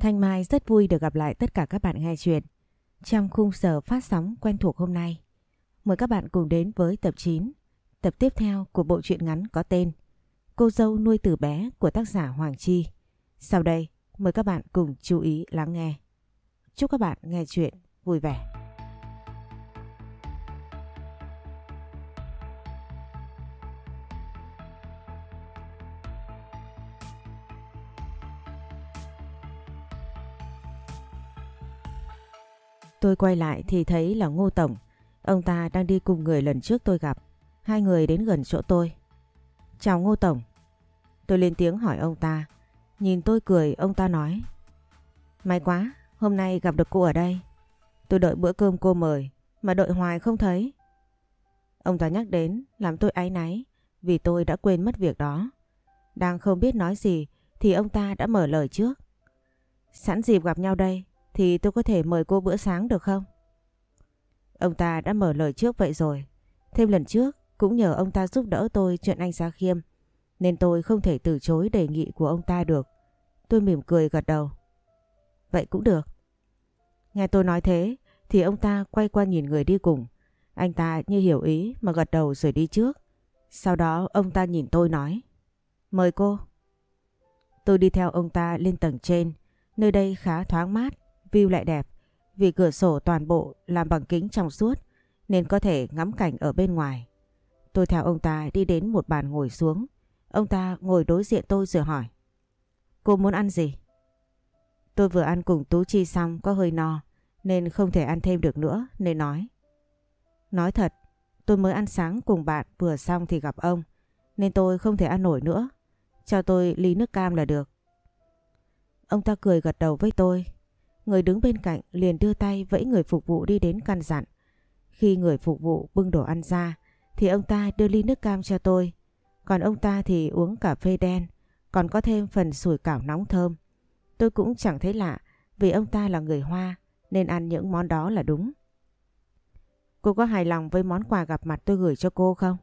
Thanh Mai rất vui được gặp lại tất cả các bạn nghe chuyện trong khung giờ phát sóng quen thuộc hôm nay. Mời các bạn cùng đến với tập 9, tập tiếp theo của bộ truyện ngắn có tên Cô dâu nuôi từ bé của tác giả Hoàng Chi. Sau đây, mời các bạn cùng chú ý lắng nghe. Chúc các bạn nghe chuyện vui vẻ. Tôi quay lại thì thấy là Ngô Tổng. Ông ta đang đi cùng người lần trước tôi gặp. Hai người đến gần chỗ tôi. Chào Ngô Tổng. Tôi lên tiếng hỏi ông ta. Nhìn tôi cười ông ta nói. May quá, hôm nay gặp được cô ở đây. Tôi đợi bữa cơm cô mời, mà đợi hoài không thấy. Ông ta nhắc đến làm tôi áy náy vì tôi đã quên mất việc đó. Đang không biết nói gì thì ông ta đã mở lời trước. Sẵn dịp gặp nhau đây, thì tôi có thể mời cô bữa sáng được không? Ông ta đã mở lời trước vậy rồi. Thêm lần trước, cũng nhờ ông ta giúp đỡ tôi chuyện anh Gia Khiêm, nên tôi không thể từ chối đề nghị của ông ta được. Tôi mỉm cười gật đầu. Vậy cũng được. Nghe tôi nói thế, thì ông ta quay qua nhìn người đi cùng. Anh ta như hiểu ý mà gật đầu rồi đi trước. Sau đó ông ta nhìn tôi nói, Mời cô. Tôi đi theo ông ta lên tầng trên. Nơi đây khá thoáng mát view lại đẹp vì cửa sổ toàn bộ làm bằng kính trong suốt nên có thể ngắm cảnh ở bên ngoài. Tôi theo ông ta đi đến một bàn ngồi xuống. Ông ta ngồi đối diện tôi rồi hỏi. Cô muốn ăn gì? Tôi vừa ăn cùng Tú Chi xong có hơi no nên không thể ăn thêm được nữa nên nói. Nói thật, tôi mới ăn sáng cùng bạn vừa xong thì gặp ông nên tôi không thể ăn nổi nữa. Cho tôi ly nước cam là được. Ông ta cười gật đầu với tôi Người đứng bên cạnh liền đưa tay vẫy người phục vụ đi đến căn dặn. Khi người phục vụ bưng đồ ăn ra thì ông ta đưa ly nước cam cho tôi. Còn ông ta thì uống cà phê đen, còn có thêm phần sủi cảo nóng thơm. Tôi cũng chẳng thấy lạ vì ông ta là người Hoa nên ăn những món đó là đúng. Cô có hài lòng với món quà gặp mặt tôi gửi cho cô không?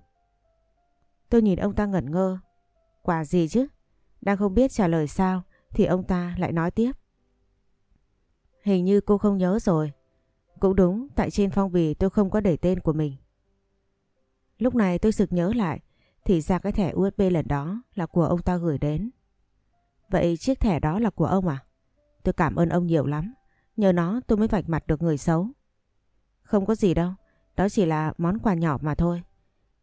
Tôi nhìn ông ta ngẩn ngơ. Quà gì chứ? Đang không biết trả lời sao thì ông ta lại nói tiếp. Hình như cô không nhớ rồi. Cũng đúng, tại trên phong bì tôi không có để tên của mình. Lúc này tôi sực nhớ lại, thì ra cái thẻ USB lần đó là của ông ta gửi đến. Vậy chiếc thẻ đó là của ông à? Tôi cảm ơn ông nhiều lắm. Nhờ nó tôi mới vạch mặt được người xấu. Không có gì đâu, đó chỉ là món quà nhỏ mà thôi.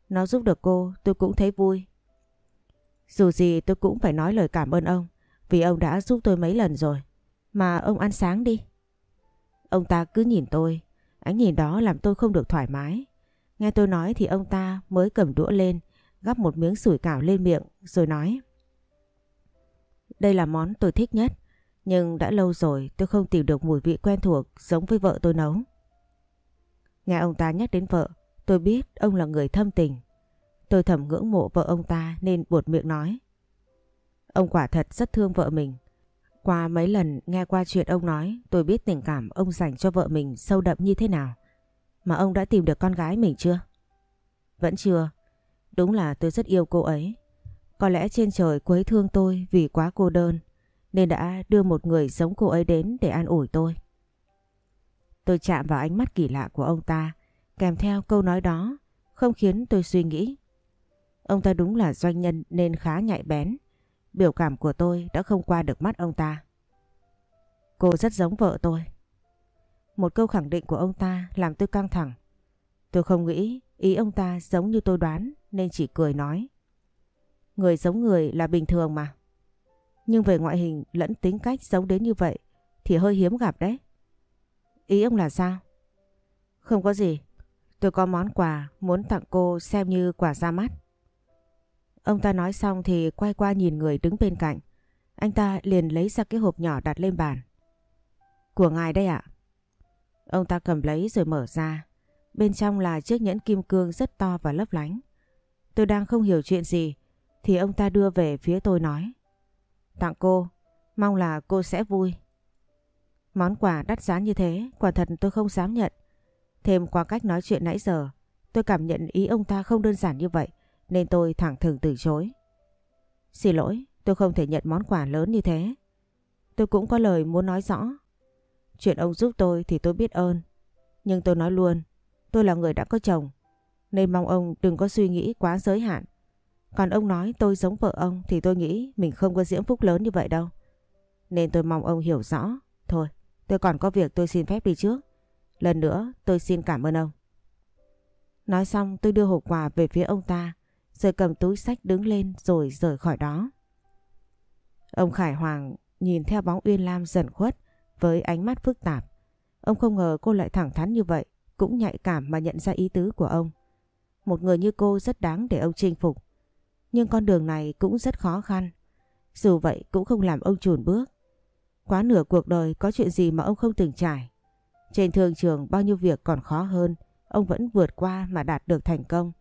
Nó giúp được cô tôi cũng thấy vui. Dù gì tôi cũng phải nói lời cảm ơn ông vì ông đã giúp tôi mấy lần rồi. Mà ông ăn sáng đi. Ông ta cứ nhìn tôi, ánh nhìn đó làm tôi không được thoải mái. Nghe tôi nói thì ông ta mới cầm đũa lên, gắp một miếng sủi cảo lên miệng rồi nói. Đây là món tôi thích nhất, nhưng đã lâu rồi tôi không tìm được mùi vị quen thuộc giống với vợ tôi nấu. Nghe ông ta nhắc đến vợ, tôi biết ông là người thâm tình. Tôi thầm ngưỡng mộ vợ ông ta nên buột miệng nói. Ông quả thật rất thương vợ mình. Qua mấy lần nghe qua chuyện ông nói, tôi biết tình cảm ông dành cho vợ mình sâu đậm như thế nào. Mà ông đã tìm được con gái mình chưa? Vẫn chưa. Đúng là tôi rất yêu cô ấy. Có lẽ trên trời cô ấy thương tôi vì quá cô đơn, nên đã đưa một người giống cô ấy đến để an ủi tôi. Tôi chạm vào ánh mắt kỳ lạ của ông ta, kèm theo câu nói đó, không khiến tôi suy nghĩ. Ông ta đúng là doanh nhân nên khá nhạy bén Biểu cảm của tôi đã không qua được mắt ông ta. Cô rất giống vợ tôi. Một câu khẳng định của ông ta làm tôi căng thẳng. Tôi không nghĩ ý ông ta giống như tôi đoán, nên chỉ cười nói. Người giống người là bình thường mà. Nhưng về ngoại hình lẫn tính cách giống đến như vậy thì hơi hiếm gặp đấy. Ý ông là sao? Không có gì. Tôi có món quà muốn tặng cô xem như quà ra mắt. Ông ta nói xong thì quay qua nhìn người đứng bên cạnh. Anh ta liền lấy ra cái hộp nhỏ đặt lên bàn. Của ngài đây ạ. Ông ta cầm lấy rồi mở ra. Bên trong là chiếc nhẫn kim cương rất to và lấp lánh. Tôi đang không hiểu chuyện gì thì ông ta đưa về phía tôi nói. Tặng cô, mong là cô sẽ vui. Món quà đắt giá như thế, quả thật tôi không dám nhận. Thêm qua cách nói chuyện nãy giờ, tôi cảm nhận ý ông ta không đơn giản như vậy nên tôi thẳng thừng từ chối. Xin lỗi, tôi không thể nhận món quà lớn như thế. tôi cũng có lời muốn nói rõ. Chuyện ông giúp tôi thì tôi biết ơn. Nhưng tôi nói luôn, tôi là người đã có chồng. Nên mong ông đừng có suy nghĩ quá giới hạn. Còn ông nói tôi giống vợ ông thì tôi nghĩ mình không có diễm phúc lớn như vậy đâu. Nên tôi mong ông hiểu rõ. Thôi, tôi còn có việc tôi xin phép đi trước. Lần nữa tôi xin cảm ơn ông. Nói xong tôi đưa hộp quà về phía ông ta, rồi cầm túi sách đứng lên rồi rời khỏi đó. Ông Khải Hoàng nhìn theo bóng Uyên Lam dần khuất với ánh mắt phức tạp. Ông không ngờ cô lại thẳng thắn như vậy, cũng nhạy cảm mà nhận ra ý tứ của ông. Một người như cô rất đáng để ông chinh phục. Nhưng con đường này cũng rất khó khăn. Dù vậy cũng không làm ông chùn bước. Quá nửa cuộc đời có chuyện gì mà ông không từng trải. Trên thương trường bao nhiêu việc còn khó hơn, ông vẫn vượt qua mà đạt được thành công.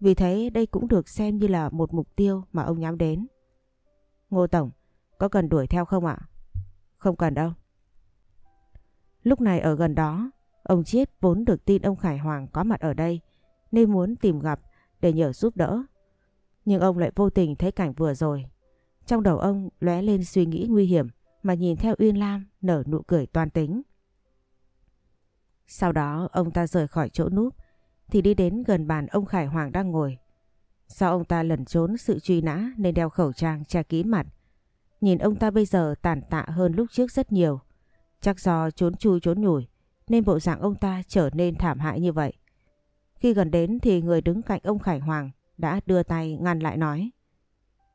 Vì thế đây cũng được xem như là một mục tiêu mà ông nhắm đến. Ngô Tổng, có cần đuổi theo không ạ? Không cần đâu. Lúc này ở gần đó, ông Chiết vốn được tin ông Khải Hoàng có mặt ở đây nên muốn tìm gặp để nhờ giúp đỡ. Nhưng ông lại vô tình thấy cảnh vừa rồi. Trong đầu ông lóe lên suy nghĩ nguy hiểm mà nhìn theo Uyên Lam nở nụ cười toan tính. Sau đó ông ta rời khỏi chỗ núp thì đi đến gần bàn ông Khải Hoàng đang ngồi. Do ông ta lẩn trốn sự truy nã nên đeo khẩu trang, che kín mặt. Nhìn ông ta bây giờ tàn tạ hơn lúc trước rất nhiều. Chắc do trốn chui trốn nhủi nên bộ dạng ông ta trở nên thảm hại như vậy. Khi gần đến thì người đứng cạnh ông Khải Hoàng đã đưa tay ngăn lại nói.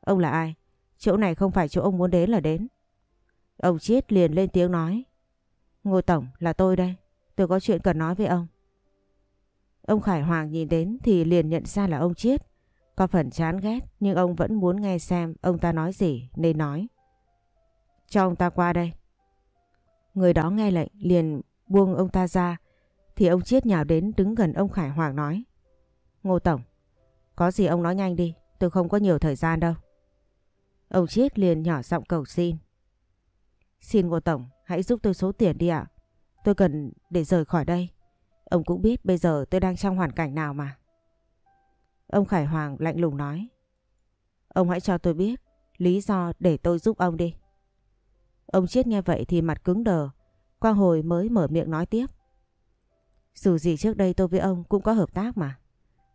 Ông là ai? Chỗ này không phải chỗ ông muốn đến là đến. Ông Chiết liền lên tiếng nói. Ngô Tổng là tôi đây. Tôi có chuyện cần nói với ông. Ông Khải Hoàng nhìn đến thì liền nhận ra là ông Chiết. Có phần chán ghét nhưng ông vẫn muốn nghe xem ông ta nói gì nên nói. Cho ông ta qua đây. Người đó nghe lệnh liền buông ông ta ra thì ông Chiết nhào đến đứng gần ông Khải Hoàng nói. Ngô Tổng, có gì ông nói nhanh đi, tôi không có nhiều thời gian đâu. Ông Chiết liền nhỏ giọng cầu xin. Xin Ngô Tổng, hãy giúp tôi số tiền đi ạ. Tôi cần để rời khỏi đây. Ông cũng biết bây giờ tôi đang trong hoàn cảnh nào mà. Ông Khải Hoàng lạnh lùng nói. Ông hãy cho tôi biết lý do để tôi giúp ông đi. Ông Chiết nghe vậy thì mặt cứng đờ. Quang hồi mới mở miệng nói tiếp. Dù gì trước đây tôi với ông cũng có hợp tác mà.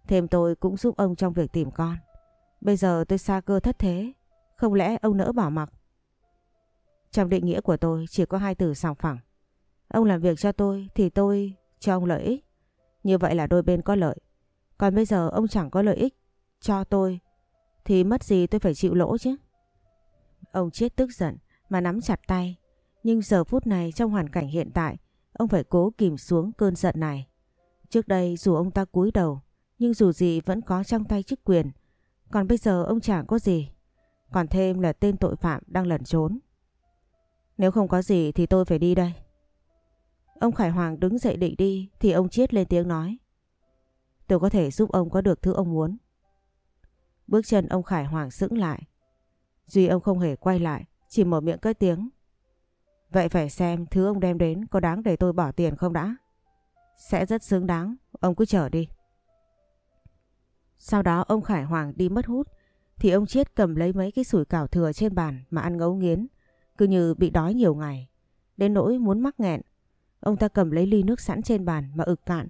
Thêm tôi cũng giúp ông trong việc tìm con. Bây giờ tôi xa cơ thất thế. Không lẽ ông nỡ bỏ mặc? Trong định nghĩa của tôi chỉ có hai từ sòng phẳng. Ông làm việc cho tôi thì tôi cho ông lợi ích. Như vậy là đôi bên có lợi. Còn bây giờ ông chẳng có lợi ích cho tôi, thì mất gì tôi phải chịu lỗ chứ. Ông chết tức giận mà nắm chặt tay. Nhưng giờ phút này trong hoàn cảnh hiện tại, ông phải cố kìm xuống cơn giận này. Trước đây dù ông ta cúi đầu, nhưng dù gì vẫn có trong tay chức quyền. Còn bây giờ ông chẳng có gì. Còn thêm là tên tội phạm đang lẩn trốn. Nếu không có gì thì tôi phải đi đây. Ông Khải Hoàng đứng dậy định đi thì ông Chiết lên tiếng nói. Tôi có thể giúp ông có được thứ ông muốn. Bước chân ông Khải Hoàng sững lại. Duy ông không hề quay lại, chỉ mở miệng cất tiếng. Vậy phải xem thứ ông đem đến có đáng để tôi bỏ tiền không đã? Sẽ rất xứng đáng, ông cứ chờ đi. Sau đó ông Khải Hoàng đi mất hút thì ông Chiết cầm lấy mấy cái sủi cảo thừa trên bàn mà ăn ngấu nghiến, cứ như bị đói nhiều ngày. Đến nỗi muốn mắc nghẹn, ông ta cầm lấy ly nước sẵn trên bàn mà ực cạn,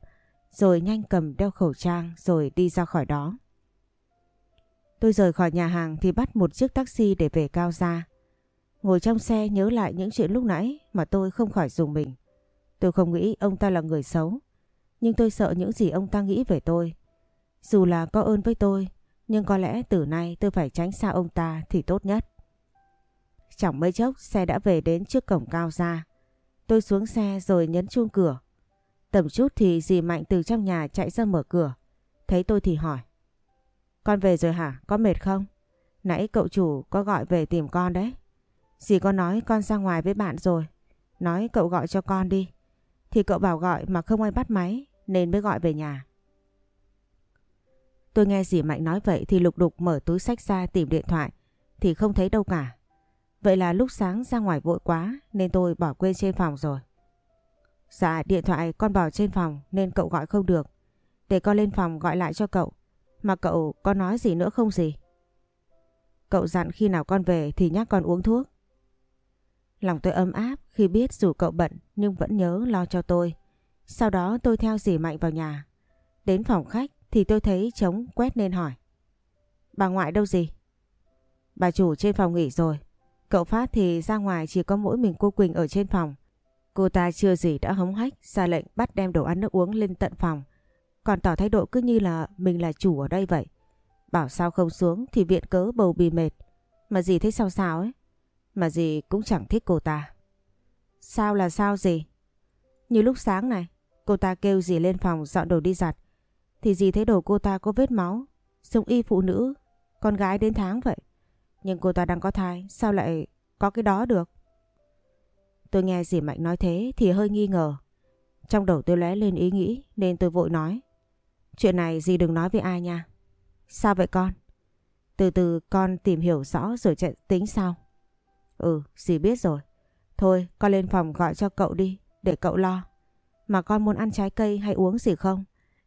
rồi nhanh cầm đeo khẩu trang rồi đi ra khỏi đó. Tôi rời khỏi nhà hàng thì bắt một chiếc taxi để về Cao Gia. Ngồi trong xe nhớ lại những chuyện lúc nãy mà tôi không khỏi dùng mình. Tôi không nghĩ ông ta là người xấu, nhưng tôi sợ những gì ông ta nghĩ về tôi. Dù là có ơn với tôi, nhưng có lẽ từ nay tôi phải tránh xa ông ta thì tốt nhất. Chẳng mấy chốc xe đã về đến trước cổng cao gia. Tôi xuống xe rồi nhấn chuông cửa. Tầm chút thì dì Mạnh từ trong nhà chạy ra mở cửa. Thấy tôi thì hỏi. Con về rồi hả? Có mệt không? Nãy cậu chủ có gọi về tìm con đấy. Dì có nói con ra ngoài với bạn rồi. Nói cậu gọi cho con đi. Thì cậu bảo gọi mà không ai bắt máy, nên mới gọi về nhà. Tôi nghe dì Mạnh nói vậy thì lục đục mở túi sách ra tìm điện thoại, thì không thấy đâu cả. Vậy là lúc sáng ra ngoài vội quá, nên tôi bỏ quên trên phòng rồi. Dạ điện thoại con bỏ trên phòng nên cậu gọi không được. Để con lên phòng gọi lại cho cậu. Mà cậu có nói gì nữa không gì? Cậu dặn khi nào con về thì nhắc con uống thuốc. Lòng tôi ấm áp khi biết dù cậu bận nhưng vẫn nhớ lo cho tôi. Sau đó tôi theo dì Mạnh vào nhà. Đến phòng khách thì tôi thấy trống quét nên hỏi. Bà ngoại đâu gì? Bà chủ trên phòng nghỉ rồi. Cậu Phát thì ra ngoài chỉ có mỗi mình cô Quỳnh ở trên phòng. Cô ta chưa gì đã hống hách ra lệnh bắt đem đồ ăn nước uống lên tận phòng. Còn tỏ thái độ cứ như là mình là chủ ở đây vậy. Bảo sao không xuống thì viện cớ bầu bì mệt. Mà gì thấy sao sao ấy. Mà gì cũng chẳng thích cô ta. Sao là sao gì? Như lúc sáng này, cô ta kêu dì lên phòng dọn đồ đi giặt. Thì dì thấy đồ cô ta có vết máu, giống y phụ nữ, con gái đến tháng vậy. Nhưng cô ta đang có thai, sao lại có cái đó được? Tôi nghe dì Mạnh nói thế thì hơi nghi ngờ. Trong đầu tôi lóe lên ý nghĩ nên tôi vội nói. Chuyện này dì đừng nói với ai nha. Sao vậy con? Từ từ con tìm hiểu rõ rồi chạy tính sao? Ừ, dì biết rồi. Thôi, con lên phòng gọi cho cậu đi, để cậu lo. Mà con muốn ăn trái cây hay uống gì không?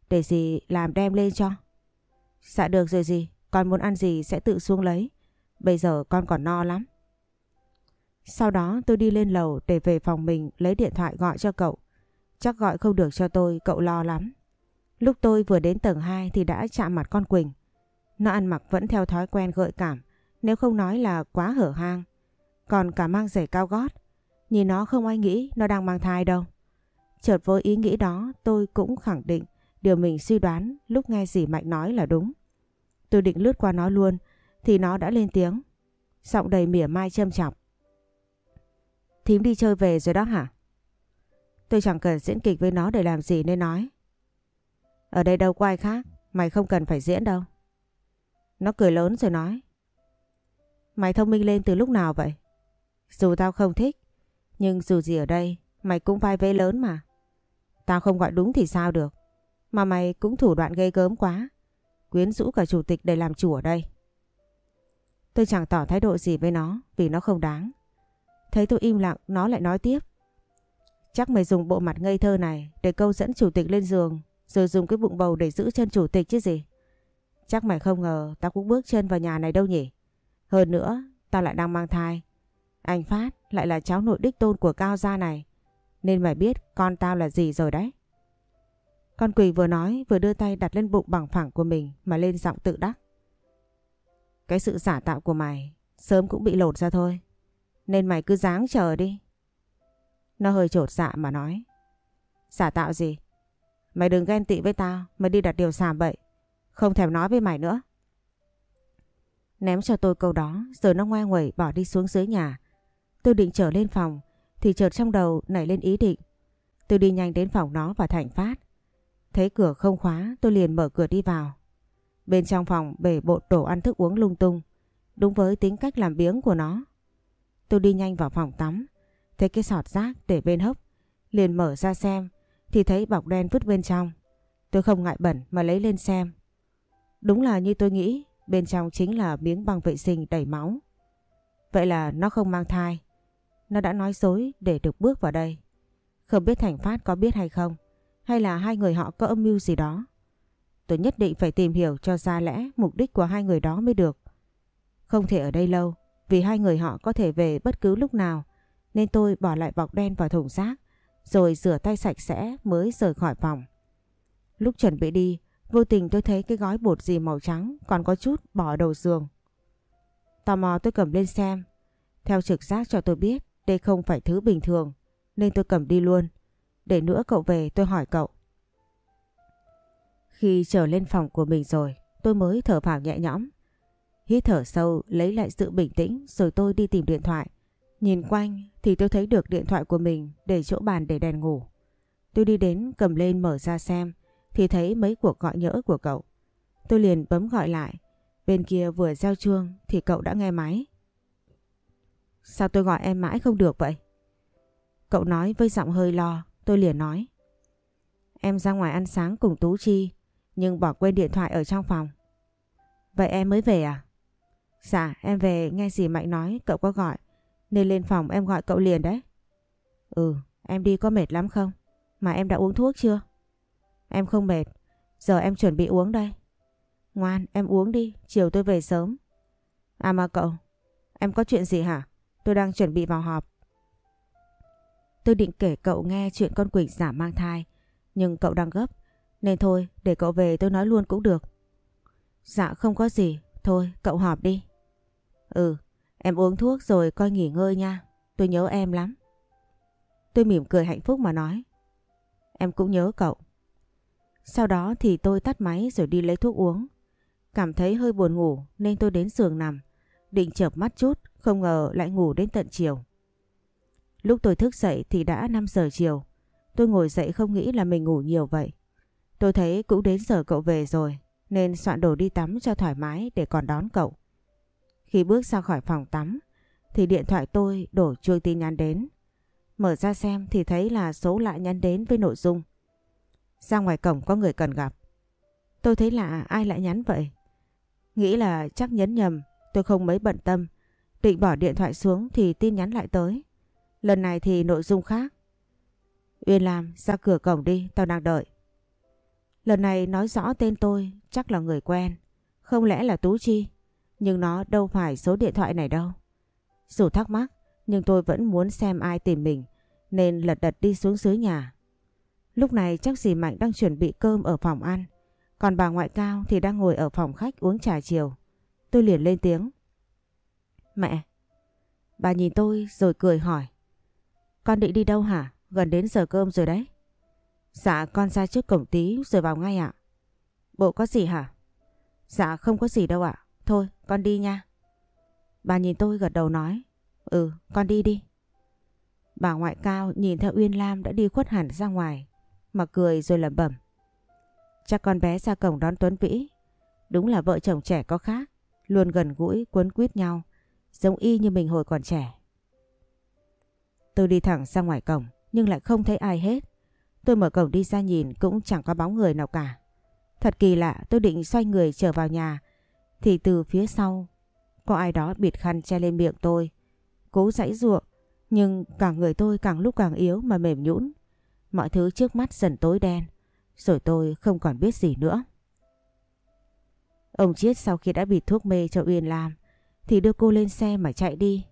Để dì làm đem lên cho. Dạ được rồi dì, con muốn ăn gì sẽ tự xuống lấy. Bây giờ con còn no lắm. Sau đó tôi đi lên lầu để về phòng mình lấy điện thoại gọi cho cậu. Chắc gọi không được cho tôi, cậu lo lắm. Lúc tôi vừa đến tầng 2 thì đã chạm mặt con Quỳnh. Nó ăn mặc vẫn theo thói quen gợi cảm, nếu không nói là quá hở hang. Còn cả mang giày cao gót, nhìn nó không ai nghĩ nó đang mang thai đâu. Chợt với ý nghĩ đó tôi cũng khẳng định điều mình suy đoán lúc nghe dì Mạnh nói là đúng. Tôi định lướt qua nó luôn thì nó đã lên tiếng. Giọng đầy mỉa mai châm chọc. Thím đi chơi về rồi đó hả? Tôi chẳng cần diễn kịch với nó để làm gì nên nói. Ở đây đâu có ai khác, mày không cần phải diễn đâu. Nó cười lớn rồi nói. Mày thông minh lên từ lúc nào vậy? Dù tao không thích, nhưng dù gì ở đây, mày cũng vai vế lớn mà. Tao không gọi đúng thì sao được. Mà mày cũng thủ đoạn gây gớm quá. Quyến rũ cả chủ tịch để làm chủ ở đây. Tôi chẳng tỏ thái độ gì với nó vì nó không đáng. Thấy tôi im lặng nó lại nói tiếp. Chắc mày dùng bộ mặt ngây thơ này để câu dẫn chủ tịch lên giường rồi dùng cái bụng bầu để giữ chân chủ tịch chứ gì. Chắc mày không ngờ tao cũng bước chân vào nhà này đâu nhỉ. Hơn nữa, tao lại đang mang thai. Anh Phát lại là cháu nội đích tôn của Cao Gia này. Nên mày biết con tao là gì rồi đấy. Con quỳ vừa nói vừa đưa tay đặt lên bụng bằng phẳng của mình mà lên giọng tự đắc. Cái sự giả tạo của mày, sớm cũng bị lột ra thôi. Nên mày cứ dáng chờ đi. Nó hơi trột dạ mà nói. Giả tạo gì? Mày đừng ghen tị với tao, mày đi đặt điều xàm bậy. Không thèm nói với mày nữa. Ném cho tôi câu đó, rồi nó ngoe nguẩy bỏ đi xuống dưới nhà. Tôi định trở lên phòng, thì chợt trong đầu nảy lên ý định. Tôi đi nhanh đến phòng nó và Thành Phát. Thấy cửa không khóa, tôi liền mở cửa đi vào. Bên trong phòng bể bộn đổ ăn thức uống lung tung. Đúng với tính cách làm biếng của nó. Tôi đi nhanh vào phòng tắm. Thấy cái sọt rác để bên hốc. Liền mở ra xem. Thì thấy bọc đen vứt bên trong. Tôi không ngại bẩn mà lấy lên xem. Đúng là như tôi nghĩ. Bên trong chính là miếng băng vệ sinh đầy máu. Vậy là nó không mang thai. Nó đã nói dối để được bước vào đây. Không biết Thành Phát có biết hay không. Hay là hai người họ có âm mưu gì đó. Tôi nhất định phải tìm hiểu cho ra lẽ mục đích của hai người đó mới được. Không thể ở đây lâu, vì hai người họ có thể về bất cứ lúc nào, nên tôi bỏ lại bọc đen vào thùng rác, rồi rửa tay sạch sẽ mới rời khỏi phòng. Lúc chuẩn bị đi, vô tình tôi thấy cái gói bột gì màu trắng còn có chút bỏ đầu giường. Tò mò tôi cầm lên xem. Theo trực giác cho tôi biết đây không phải thứ bình thường, nên tôi cầm đi luôn. Để nữa cậu về tôi hỏi cậu. Khi trở lên phòng của mình rồi, tôi mới thở phào nhẹ nhõm. Hít thở sâu, lấy lại sự bình tĩnh rồi tôi đi tìm điện thoại. Nhìn quanh thì tôi thấy được điện thoại của mình để chỗ bàn để đèn ngủ. Tôi đi đến cầm lên mở ra xem thì thấy mấy cuộc gọi nhỡ của cậu. Tôi liền bấm gọi lại. Bên kia vừa gieo chuông thì cậu đã nghe máy. Sao tôi gọi em mãi không được vậy? Cậu nói với giọng hơi lo, tôi liền nói. Em ra ngoài ăn sáng cùng Tú Chi nhưng bỏ quên điện thoại ở trong phòng. Vậy em mới về à? Dạ em về nghe gì Mạnh nói cậu có gọi nên lên phòng em gọi cậu liền đấy. Ừ em đi có mệt lắm không? Mà em đã uống thuốc chưa? Em không mệt, giờ em chuẩn bị uống đây. Ngoan em uống đi, chiều tôi về sớm. À mà cậu, em có chuyện gì hả? Tôi đang chuẩn bị vào họp. Tôi định kể cậu nghe chuyện con Quỳnh giả mang thai. Nhưng cậu đang gấp. Nên thôi để cậu về tôi nói luôn cũng được. Dạ không có gì. Thôi cậu họp đi. Ừ em uống thuốc rồi coi nghỉ ngơi nha. Tôi nhớ em lắm. Tôi mỉm cười hạnh phúc mà nói. Em cũng nhớ cậu. Sau đó thì tôi tắt máy rồi đi lấy thuốc uống. Cảm thấy hơi buồn ngủ nên tôi đến giường nằm. Định chợp mắt chút, không ngờ lại ngủ đến tận chiều. Lúc tôi thức dậy thì đã 5 giờ chiều. Tôi ngồi dậy không nghĩ là mình ngủ nhiều vậy. Tôi thấy cũng đến giờ cậu về rồi, nên soạn đồ đi tắm cho thoải mái để còn đón cậu. Khi bước ra khỏi phòng tắm, thì điện thoại tôi đổ chuông tin nhắn đến. Mở ra xem thì thấy là số lạ nhắn đến với nội dung. Ra ngoài cổng có người cần gặp. Tôi thấy lạ ai lại nhắn vậy? Nghĩ là chắc nhấn nhầm, tôi không mấy bận tâm. Định bỏ điện thoại xuống thì tin nhắn lại tới. Lần này thì nội dung khác. Uyên làm ra cửa cổng đi, tao đang đợi. Lần này nói rõ tên tôi, chắc là người quen. Không lẽ là Tú Chi? Nhưng nó đâu phải số điện thoại này đâu. Dù thắc mắc, nhưng tôi vẫn muốn xem ai tìm mình, nên lật đật đi xuống dưới nhà. Lúc này chắc dì Mạnh đang chuẩn bị cơm ở phòng ăn, còn bà ngoại cao thì đang ngồi ở phòng khách uống trà chiều. Tôi liền lên tiếng. Mẹ! Bà nhìn tôi rồi cười hỏi. Con định đi đâu hả? Gần đến giờ cơm rồi đấy. Dạ con ra trước cổng tí, rồi vào ngay ạ. Bộ có gì hả? Dạ không có gì đâu ạ. Thôi, con đi nha. Bà nhìn tôi gật đầu nói. Ừ con đi đi. Bà ngoại cao nhìn theo Uyên Lam đã đi khuất hẳn ra ngoài. Mà cười rồi lẩm bẩm. Chắc con bé ra cổng đón Tuấn Vĩ. Đúng là vợ chồng trẻ có khác. Luôn gần gũi, quấn quýt nhau. Giống y như mình hồi còn trẻ. Tôi đi thẳng ra ngoài cổng, nhưng lại không thấy ai hết. Tôi mở cổng đi ra nhìn cũng chẳng có bóng người nào cả. Thật kỳ lạ, tôi định xoay người trở vào nhà thì từ phía sau, có ai đó bịt khăn che lên miệng tôi. Cố giãy ruộng, nhưng cả người tôi càng lúc càng yếu mà mềm nhũn. Mọi thứ trước mắt dần tối đen, rồi tôi không còn biết gì nữa. Ông Chiết sau khi đã bịt thuốc mê cho Uyên Lam, thì đưa cô lên xe mà chạy đi.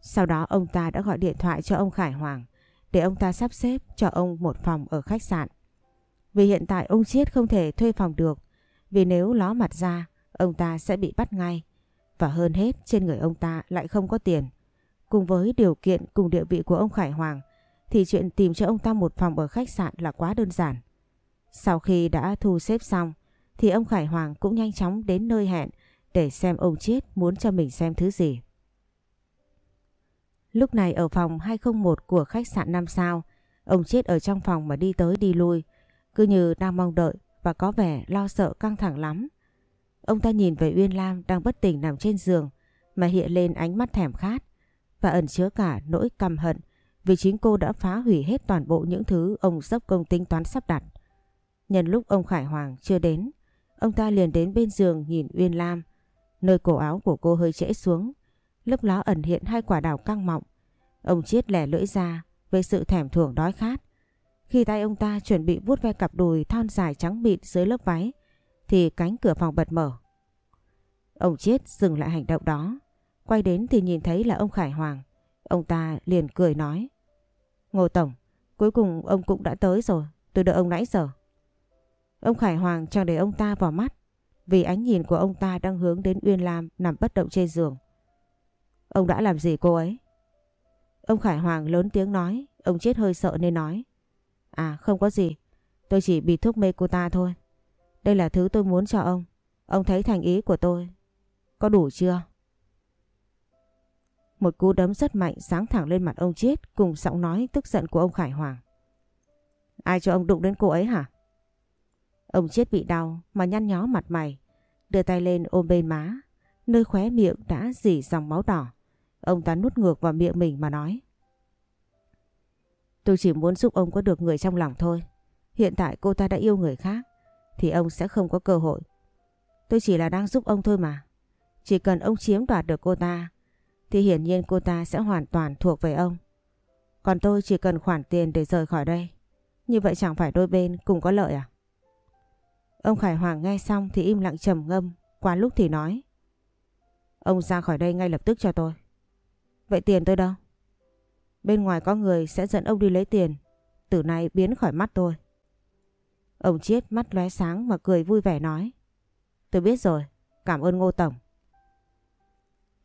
Sau đó ông ta đã gọi điện thoại cho ông Khải Hoàng để ông ta sắp xếp cho ông một phòng ở khách sạn. Vì hiện tại ông Chiết không thể thuê phòng được, vì nếu ló mặt ra, ông ta sẽ bị bắt ngay. Và hơn hết, trên người ông ta lại không có tiền. Cùng với điều kiện cùng địa vị của ông Khải Hoàng, thì chuyện tìm cho ông ta một phòng ở khách sạn là quá đơn giản. Sau khi đã thu xếp xong, thì ông Khải Hoàng cũng nhanh chóng đến nơi hẹn để xem ông Chiết muốn cho mình xem thứ gì. Lúc này ở phòng 201 của khách sạn 5 sao, ông chết ở trong phòng mà đi tới đi lui, cứ như đang mong đợi và có vẻ lo sợ căng thẳng lắm. Ông ta nhìn về Uyên Lam đang bất tỉnh nằm trên giường mà hiện lên ánh mắt thèm khát và ẩn chứa cả nỗi căm hận vì chính cô đã phá hủy hết toàn bộ những thứ ông dốc công tính toán sắp đặt. Nhân lúc ông Khải Hoàng chưa đến, ông ta liền đến bên giường nhìn Uyên Lam, nơi cổ áo của cô hơi trễ xuống, lớp lá ẩn hiện hai quả đào căng mọng. Ông chiết lẻ lưỡi ra với sự thèm thuồng đói khát. Khi tay ông ta chuẩn bị vuốt ve cặp đùi thon dài trắng mịn dưới lớp váy, thì cánh cửa phòng bật mở. Ông chiết dừng lại hành động đó, quay đến thì nhìn thấy là ông Khải Hoàng. Ông ta liền cười nói. Ngô Tổng, cuối cùng ông cũng đã tới rồi, tôi đợi ông nãy giờ. Ông Khải Hoàng chẳng để ông ta vào mắt, vì ánh nhìn của ông ta đang hướng đến Uyên Lam nằm bất động trên giường. Ông đã làm gì cô ấy? Ông Khải Hoàng lớn tiếng nói, ông chết hơi sợ nên nói. À không có gì, tôi chỉ bị thuốc mê cô ta thôi. Đây là thứ tôi muốn cho ông. Ông thấy thành ý của tôi. Có đủ chưa? Một cú đấm rất mạnh sáng thẳng lên mặt ông chết cùng giọng nói tức giận của ông Khải Hoàng. Ai cho ông đụng đến cô ấy hả? Ông chết bị đau mà nhăn nhó mặt mày, đưa tay lên ôm bên má, nơi khóe miệng đã dỉ dòng máu đỏ. Ông ta nuốt ngược vào miệng mình mà nói. Tôi chỉ muốn giúp ông có được người trong lòng thôi. Hiện tại cô ta đã yêu người khác, thì ông sẽ không có cơ hội. Tôi chỉ là đang giúp ông thôi mà. Chỉ cần ông chiếm đoạt được cô ta, thì hiển nhiên cô ta sẽ hoàn toàn thuộc về ông. Còn tôi chỉ cần khoản tiền để rời khỏi đây. Như vậy chẳng phải đôi bên cùng có lợi à? Ông Khải Hoàng nghe xong thì im lặng trầm ngâm, qua lúc thì nói. Ông ra khỏi đây ngay lập tức cho tôi. Vậy tiền tôi đâu? Bên ngoài có người sẽ dẫn ông đi lấy tiền. Từ nay biến khỏi mắt tôi. Ông Chiết mắt lóe sáng mà cười vui vẻ nói. Tôi biết rồi, cảm ơn Ngô Tổng.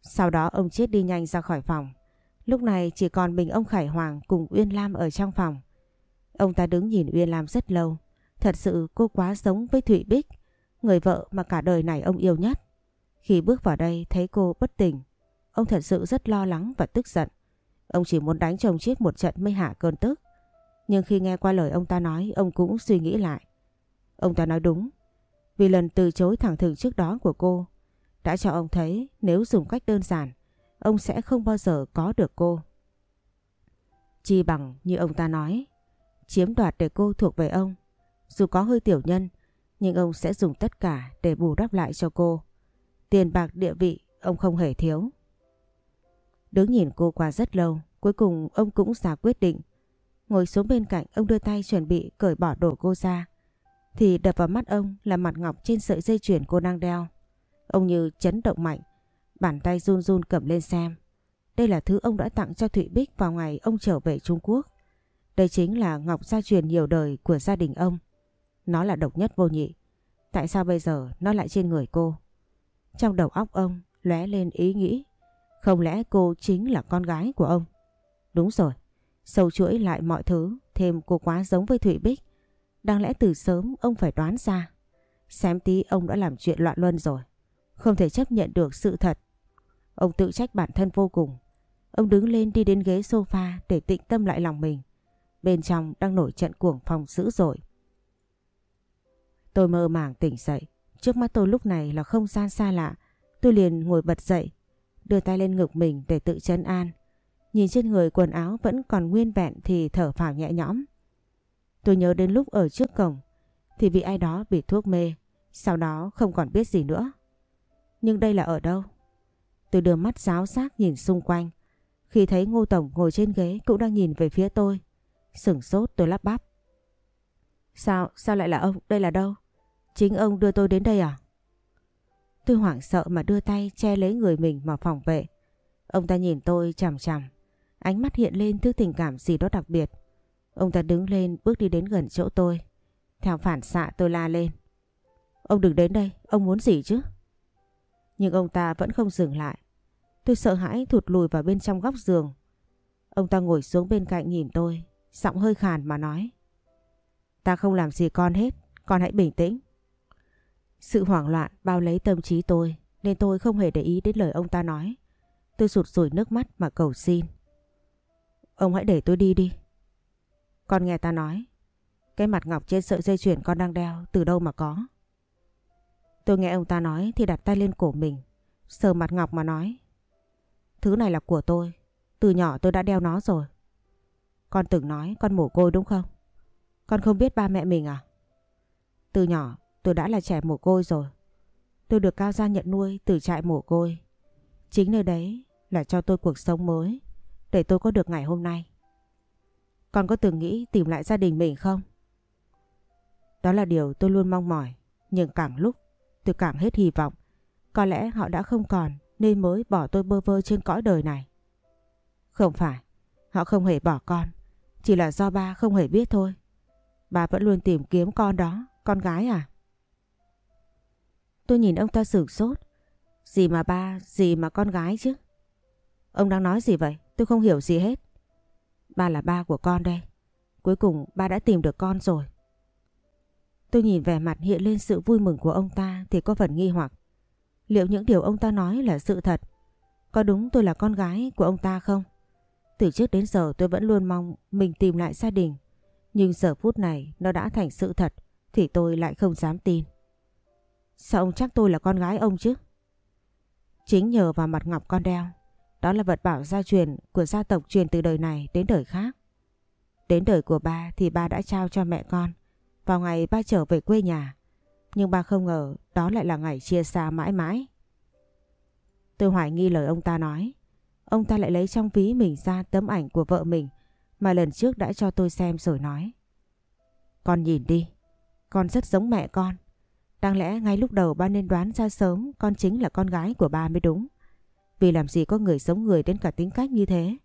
Sau đó ông Chiết đi nhanh ra khỏi phòng. Lúc này chỉ còn mình ông Khải Hoàng cùng Uyên Lam ở trong phòng. Ông ta đứng nhìn Uyên Lam rất lâu. Thật sự cô quá giống với Thụy Bích, người vợ mà cả đời này ông yêu nhất. Khi bước vào đây thấy cô bất tỉnh, ông thật sự rất lo lắng và tức giận. Ông chỉ muốn đánh chồng chiếc một trận mới hạ cơn tức. Nhưng khi nghe qua lời ông ta nói, ông cũng suy nghĩ lại. Ông ta nói đúng, vì lần từ chối thẳng thừng trước đó của cô đã cho ông thấy nếu dùng cách đơn giản, ông sẽ không bao giờ có được cô. Chi bằng như ông ta nói, chiếm đoạt để cô thuộc về ông. Dù có hơi tiểu nhân, nhưng ông sẽ dùng tất cả để bù đắp lại cho cô. Tiền bạc địa vị ông không hề thiếu. Đứng nhìn cô qua rất lâu, cuối cùng ông cũng ra quyết định. Ngồi xuống bên cạnh ông đưa tay chuẩn bị cởi bỏ đồ cô ra. Thì đập vào mắt ông là mặt ngọc trên sợi dây chuyền cô đang đeo. Ông như chấn động mạnh, bàn tay run run cầm lên xem. Đây là thứ ông đã tặng cho Thụy Bích vào ngày ông trở về Trung Quốc. Đây chính là ngọc gia truyền nhiều đời của gia đình ông. Nó là độc nhất vô nhị. Tại sao bây giờ nó lại trên người cô? Trong đầu óc ông lóe lên ý nghĩ. Không lẽ cô chính là con gái của ông? Đúng rồi. Sâu chuỗi lại mọi thứ. Thêm cô quá giống với thủy Bích. Đáng lẽ từ sớm ông phải đoán ra. Xem tí ông đã làm chuyện loạn luân rồi. Không thể chấp nhận được sự thật. Ông tự trách bản thân vô cùng. Ông đứng lên đi đến ghế sofa để tịnh tâm lại lòng mình. Bên trong đang nổi trận cuồng phòng dữ dội. Tôi mơ màng tỉnh dậy. Trước mắt tôi lúc này là không gian xa lạ. Tôi liền ngồi bật dậy, đưa tay lên ngực mình để tự chấn an. Nhìn trên người quần áo vẫn còn nguyên vẹn thì thở phào nhẹ nhõm. Tôi nhớ đến lúc ở trước cổng thì bị ai đó bị thuốc mê, sau đó không còn biết gì nữa. Nhưng đây là ở đâu? Tôi đưa mắt giáo giác nhìn xung quanh. Khi thấy Ngô Tổng ngồi trên ghế cũng đang nhìn về phía tôi. Sửng sốt tôi lắp bắp. Sao, sao lại là ông? Đây là đâu? Chính ông đưa tôi đến đây à? Tôi hoảng sợ mà đưa tay che lấy người mình mà phòng vệ. Ông ta nhìn tôi chằm chằm. Ánh mắt hiện lên thứ tình cảm gì đó đặc biệt. Ông ta đứng lên bước đi đến gần chỗ tôi. Theo phản xạ tôi la lên. Ông đừng đến đây, ông muốn gì chứ? Nhưng ông ta vẫn không dừng lại. Tôi sợ hãi thụt lùi vào bên trong góc giường. Ông ta ngồi xuống bên cạnh nhìn tôi, giọng hơi khàn mà nói. Ta không làm gì con hết, con hãy bình tĩnh. Sự hoảng loạn bao lấy tâm trí tôi, nên tôi không hề để ý đến lời ông ta nói. Tôi sụt sùi nước mắt mà cầu xin. Ông hãy để tôi đi đi. Con nghe ta nói. Cái mặt ngọc trên sợi dây chuyền con đang đeo từ đâu mà có. Tôi nghe ông ta nói thì đặt tay lên cổ mình. Sờ mặt ngọc mà nói. Thứ này là của tôi. Từ nhỏ tôi đã đeo nó rồi. Con từng nói con mồ côi đúng không? Con không biết ba mẹ mình à? Từ nhỏ tôi đã là trẻ mồ côi rồi. Tôi được Cao Gia nhận nuôi từ trại mồ côi. Chính nơi đấy là cho tôi cuộc sống mới để tôi có được ngày hôm nay. Con có từng nghĩ tìm lại gia đình mình không? Đó là điều tôi luôn mong mỏi. Nhưng càng lúc tôi càng hết hy vọng. Có lẽ họ đã không còn nên mới bỏ tôi bơ vơ trên cõi đời này. Không phải, họ không hề bỏ con. Chỉ là do ba không hề biết thôi. Bà vẫn luôn tìm kiếm con đó, con gái à? Tôi nhìn ông ta sửng sốt. Gì mà ba, gì mà con gái chứ? Ông đang nói gì vậy? Tôi không hiểu gì hết. Ba là ba của con đây. Cuối cùng ba đã tìm được con rồi. Tôi nhìn vẻ mặt hiện lên sự vui mừng của ông ta thì có phần nghi hoặc. Liệu những điều ông ta nói là sự thật? Có đúng tôi là con gái của ông ta không? Từ trước đến giờ tôi vẫn luôn mong mình tìm lại gia đình. Nhưng giờ phút này nó đã thành sự thật thì tôi lại không dám tin. Sao ông chắc tôi là con gái ông chứ? Chính nhờ vào mặt ngọc con đeo. Đó là vật bảo gia truyền của gia tộc truyền từ đời này đến đời khác. Đến đời của ba thì ba đã trao cho mẹ con vào ngày ba trở về quê nhà. Nhưng ba không ngờ đó lại là ngày chia xa mãi mãi. Tôi hoài nghi lời ông ta nói. Ông ta lại lấy trong ví mình ra tấm ảnh của vợ mình mà lần trước đã cho tôi xem rồi nói. Con nhìn đi, con rất giống mẹ con. Đáng lẽ ngay lúc đầu ba nên đoán ra sớm con chính là con gái của ba mới đúng. Vì làm gì có người giống người đến cả tính cách như thế.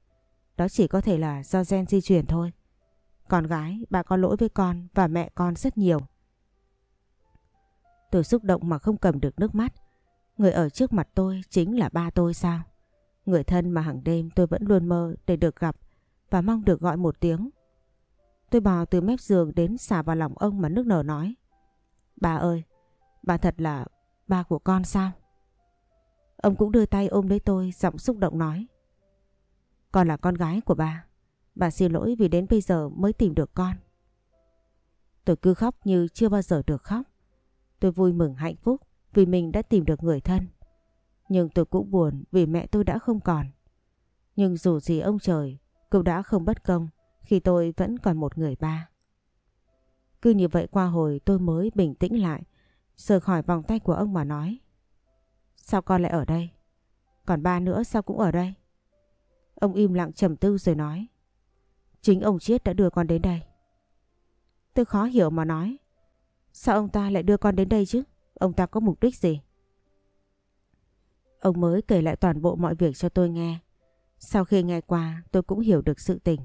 đó chỉ có thể là do gen di truyền thôi. Con gái, bà có lỗi với con và mẹ con rất nhiều. Tôi xúc động mà không cầm được nước mắt. Người ở trước mặt tôi chính là ba tôi sao? Người thân mà hàng đêm tôi vẫn luôn mơ để được gặp và mong được gọi một tiếng. Tôi bò từ mép giường đến xả vào lòng ông mà nước nở nói. Bà ơi, bà thật là ba của con sao? Ông cũng đưa tay ôm lấy tôi giọng xúc động nói. Con là con gái của bà. Bà xin lỗi vì đến bây giờ mới tìm được con. Tôi cứ khóc như chưa bao giờ được khóc. Tôi vui mừng hạnh phúc vì mình đã tìm được người thân. Nhưng tôi cũng buồn vì mẹ tôi đã không còn. Nhưng dù gì ông trời cũng đã không bất công khi tôi vẫn còn một người ba. Cứ như vậy qua hồi tôi mới bình tĩnh lại, rời khỏi vòng tay của ông mà nói. Sao con lại ở đây? Còn ba nữa sao cũng ở đây? Ông im lặng trầm tư rồi nói. Chính ông Chiết đã đưa con đến đây. Tôi khó hiểu mà nói. Sao ông ta lại đưa con đến đây chứ? Ông ta có mục đích gì? Ông mới kể lại toàn bộ mọi việc cho tôi nghe. Sau khi nghe qua, tôi cũng hiểu được sự tình.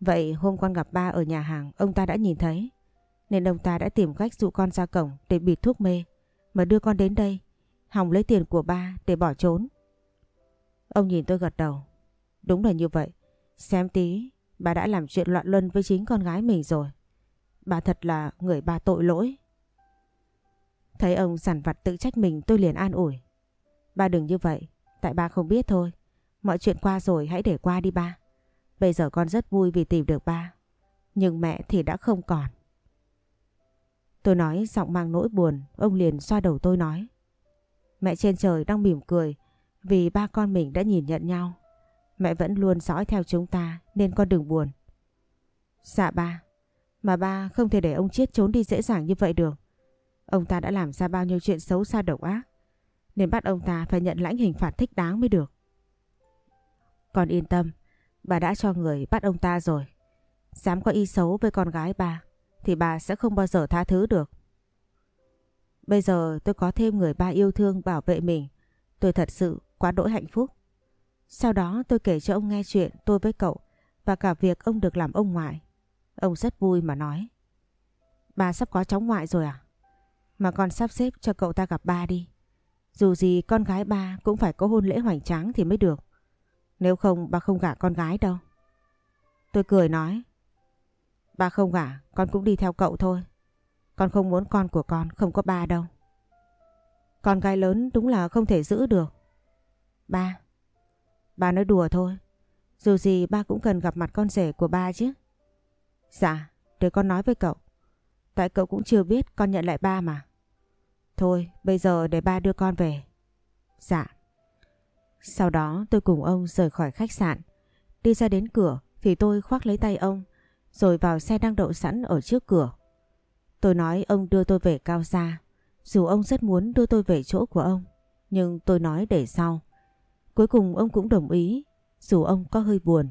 Vậy hôm con gặp ba ở nhà hàng, ông ta đã nhìn thấy. Nên ông ta đã tìm cách dụ con ra cổng để bịt thuốc mê mà đưa con đến đây. Hòng lấy tiền của ba để bỏ trốn. Ông nhìn tôi gật đầu. Đúng là như vậy. Xem tí, bà đã làm chuyện loạn luân với chính con gái mình rồi. Bà thật là người bà tội lỗi. Thấy ông giản vặt tự trách mình tôi liền an ủi. Ba đừng như vậy, tại ba không biết thôi. Mọi chuyện qua rồi hãy để qua đi ba. Bây giờ con rất vui vì tìm được ba. Nhưng mẹ thì đã không còn. Tôi nói giọng mang nỗi buồn, ông liền xoa đầu tôi nói. Mẹ trên trời đang mỉm cười vì ba con mình đã nhìn nhận nhau. Mẹ vẫn luôn dõi theo chúng ta nên con đừng buồn. Dạ ba, mà ba không thể để ông Chiết trốn đi dễ dàng như vậy được. Ông ta đã làm ra bao nhiêu chuyện xấu xa độc ác. Nên bắt ông ta phải nhận lãnh hình phạt thích đáng mới được. Con yên tâm, bà đã cho người bắt ông ta rồi. Dám có ý xấu với con gái bà thì bà sẽ không bao giờ tha thứ được. Bây giờ tôi có thêm người ba yêu thương bảo vệ mình. Tôi thật sự quá đỗi hạnh phúc. Sau đó tôi kể cho ông nghe chuyện tôi với cậu và cả việc ông được làm ông ngoại. Ông rất vui mà nói. Bà sắp có cháu ngoại rồi à? Mà con sắp xếp cho cậu ta gặp ba đi. Dù gì con gái ba cũng phải có hôn lễ hoành tráng thì mới được. Nếu không, bà không gả con gái đâu. Tôi cười nói ba không gả, con cũng đi theo cậu thôi. Con không muốn con của con không có ba đâu. Con gái lớn đúng là không thể giữ được. Ba. Ba nói đùa thôi. Dù gì ba cũng cần gặp mặt con rể của ba chứ. Dạ, để con nói với cậu. Tại cậu cũng chưa biết con nhận lại ba mà. Thôi, bây giờ để ba đưa con về. Dạ. Sau đó tôi cùng ông rời khỏi khách sạn. Đi ra đến cửa thì tôi khoác lấy tay ông rồi vào xe đang đậu sẵn ở trước cửa. Tôi nói ông đưa tôi về cao xa. Dù ông rất muốn đưa tôi về chỗ của ông, nhưng tôi nói để sau. Cuối cùng ông cũng đồng ý, dù ông có hơi buồn.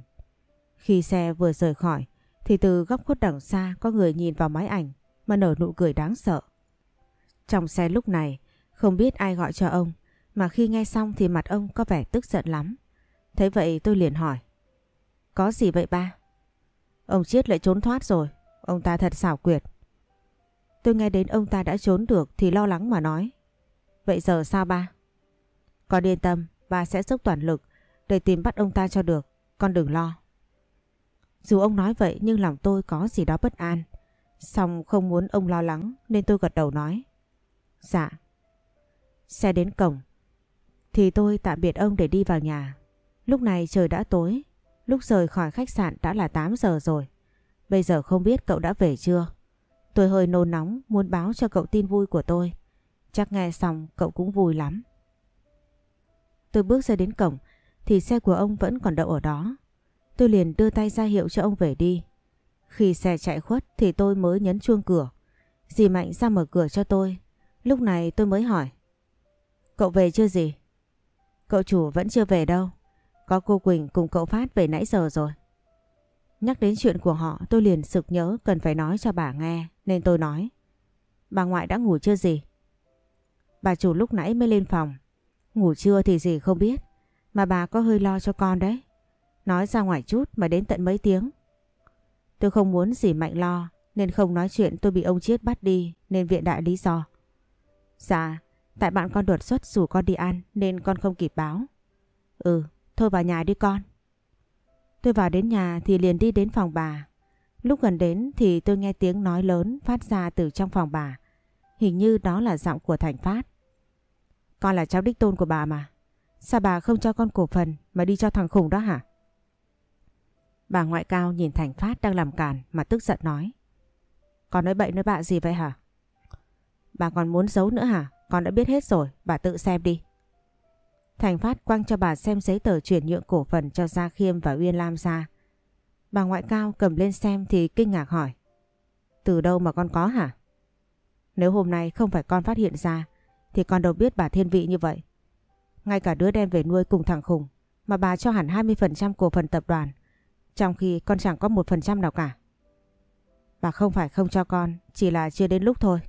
Khi xe vừa rời khỏi, thì từ góc khuất đằng xa có người nhìn vào máy ảnh mà nở nụ cười đáng sợ. Trong xe lúc này, không biết ai gọi cho ông, mà khi nghe xong thì mặt ông có vẻ tức giận lắm. Thế vậy tôi liền hỏi. Có gì vậy ba? Ông Chiết lại trốn thoát rồi, ông ta thật xảo quyệt. Tôi nghe đến ông ta đã trốn được thì lo lắng mà nói. Vậy giờ sao ba? Con yên tâm, ba sẽ dốc toàn lực để tìm bắt ông ta cho được, con đừng lo. Dù ông nói vậy nhưng lòng tôi có gì đó bất an. Xong không muốn ông lo lắng nên tôi gật đầu nói. Dạ. Xe đến cổng. Thì tôi tạm biệt ông để đi vào nhà. Lúc này trời đã tối. Lúc rời khỏi khách sạn đã là 8 giờ rồi. Bây giờ không biết cậu đã về chưa? Tôi hơi nôn nóng, muốn báo cho cậu tin vui của tôi. Chắc nghe xong cậu cũng vui lắm. Tôi bước ra đến cổng, thì xe của ông vẫn còn đậu ở đó. Tôi liền đưa tay ra hiệu cho ông về đi. Khi xe chạy khuất thì tôi mới nhấn chuông cửa. Dì Mạnh ra mở cửa cho tôi. Lúc này tôi mới hỏi. Cậu về chưa gì? Cậu chủ vẫn chưa về đâu. Có cô Quỳnh cùng cậu Phát về nãy giờ rồi. Nhắc đến chuyện của họ tôi liền sực nhớ cần phải nói cho bà nghe nên tôi nói. Bà ngoại đã ngủ chưa gì? Bà chủ lúc nãy mới lên phòng. Ngủ chưa thì gì không biết. Mà bà có hơi lo cho con đấy. Nói ra ngoài chút mà đến tận mấy tiếng. Tôi không muốn gì Mạnh lo nên không nói chuyện tôi bị ông Chiết bắt đi nên viện đại lý do. Dạ, tại bạn con đột xuất rủ con đi ăn nên con không kịp báo. Ừ, thôi vào nhà đi con. Tôi vào đến nhà thì liền đi đến phòng bà. Lúc gần đến thì tôi nghe tiếng nói lớn phát ra từ trong phòng bà. Hình như đó là giọng của Thành Phát. Con là cháu đích tôn của bà mà. Sao bà không cho con cổ phần mà đi cho thằng khủng đó hả? Bà ngoại cao nhìn Thành Phát đang làm cản mà tức giận nói. Con nói bậy nói bạ gì vậy hả? Bà còn muốn giấu nữa hả? Con đã biết hết rồi, bà tự xem đi. Thành Phát quăng cho bà xem giấy tờ chuyển nhượng cổ phần cho Gia Khiêm và Uyên Lam ra. Bà ngoại cao cầm lên xem thì kinh ngạc hỏi. Từ đâu mà con có hả? Nếu hôm nay không phải con phát hiện ra thì con đâu biết bà thiên vị như vậy. Ngay cả đứa đem về nuôi cùng thằng khùng mà bà cho hẳn 20% cổ phần tập đoàn trong khi con chẳng có 1% nào cả. Bà không phải không cho con, chỉ là chưa đến lúc thôi.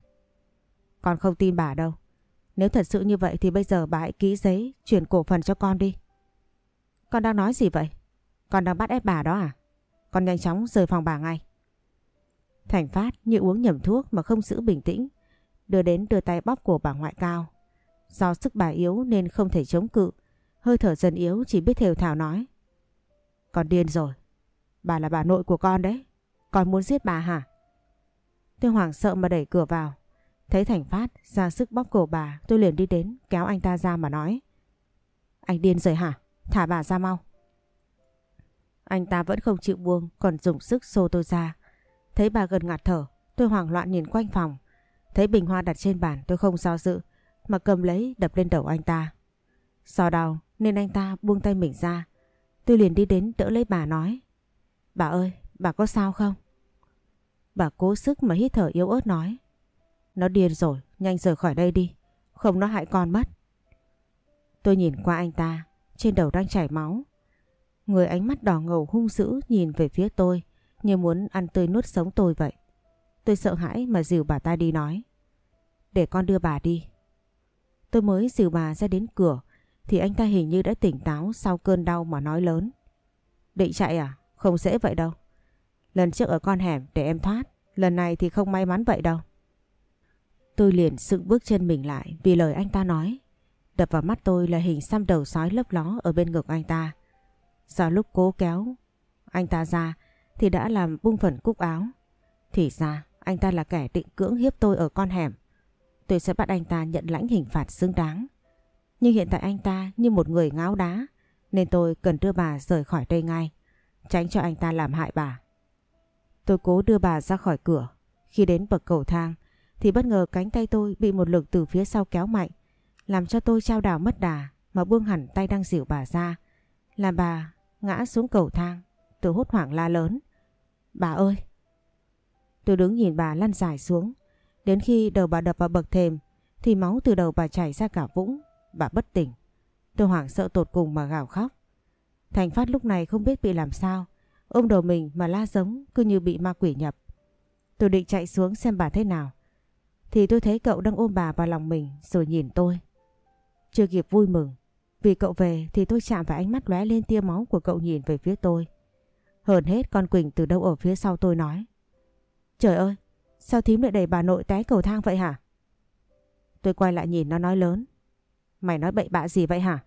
Con không tin bà đâu. Nếu thật sự như vậy thì bây giờ bà hãy ký giấy chuyển cổ phần cho con đi. Con đang nói gì vậy? Con đang bắt ép bà đó à? Con nhanh chóng rời phòng bà ngay. Thành Phát như uống nhầm thuốc mà không giữ bình tĩnh. Đưa đến đưa tay bóp cổ bà ngoại cao. Do sức bà yếu nên không thể chống cự. Hơi thở dần yếu chỉ biết thều thảo nói. Con điên rồi. Bà là bà nội của con đấy. Con muốn giết bà hả? Tôi hoảng sợ mà đẩy cửa vào. Thấy Thành Phát ra sức bóp cổ bà tôi liền đi đến kéo anh ta ra mà nói. Anh điên rồi hả? Thả bà ra mau. Anh ta vẫn không chịu buông còn dùng sức xô tôi ra. Thấy bà gần ngạt thở tôi hoảng loạn nhìn quanh phòng. Thấy bình hoa đặt trên bàn tôi không do dự mà cầm lấy đập lên đầu anh ta. Do đau nên anh ta buông tay mình ra. Tôi liền đi đến đỡ lấy bà nói. Bà ơi, bà có sao không? Bà cố sức mà hít thở yếu ớt nói. Nó điên rồi, nhanh rời khỏi đây đi. Không nó hại con mất. Tôi nhìn qua anh ta, trên đầu đang chảy máu. Người ánh mắt đỏ ngầu hung dữ nhìn về phía tôi như muốn ăn tươi nuốt sống tôi vậy. Tôi sợ hãi mà dìu bà ta đi nói. Để con đưa bà đi. Tôi mới dìu bà ra đến cửa thì anh ta hình như đã tỉnh táo sau cơn đau mà nói lớn. Định chạy à? Không dễ vậy đâu. Lần trước ở con hẻm để em thoát, lần này thì không may mắn vậy đâu. Tôi liền dựng bước chân mình lại vì lời anh ta nói. Đập vào mắt tôi là hình xăm đầu sói lấp ló ở bên ngực anh ta. do lúc cố kéo anh ta ra thì đã làm bung phần cúc áo. Thì ra, anh ta là kẻ định cưỡng hiếp tôi ở con hẻm. Tôi sẽ bắt anh ta nhận lãnh hình phạt xứng đáng. Nhưng hiện tại anh ta như một người ngáo đá, nên tôi cần đưa bà rời khỏi đây ngay. Tránh cho anh ta làm hại bà. Tôi cố đưa bà ra khỏi cửa. Khi đến bậc cầu thang thì bất ngờ cánh tay tôi bị một lực từ phía sau kéo mạnh. Làm cho tôi trao đảo mất đà mà buông hẳn tay đang dịu bà ra. Làm bà ngã xuống cầu thang. Tôi hốt hoảng la lớn. Bà ơi! Tôi đứng nhìn bà lăn dài xuống. Đến khi đầu bà đập vào bậc thềm, thì máu từ đầu bà chảy ra cả vũng. Bà bất tỉnh. Tôi hoảng sợ tột cùng mà gào khóc. Thành Phát lúc này không biết bị làm sao. Ôm đầu mình mà la giống, cứ như bị ma quỷ nhập. Tôi định chạy xuống xem bà thế nào. Thì tôi thấy cậu đang ôm bà vào lòng mình rồi nhìn tôi. Chưa kịp vui mừng. Vì cậu về thì tôi chạm vào ánh mắt lóe lên tia máu của cậu nhìn về phía tôi. Hờn hết con Quỳnh từ đâu ở phía sau tôi nói. Trời ơi, sao thím lại đẩy bà nội té cầu thang vậy hả? Tôi quay lại nhìn nó nói lớn. Mày nói bậy bạ gì vậy hả?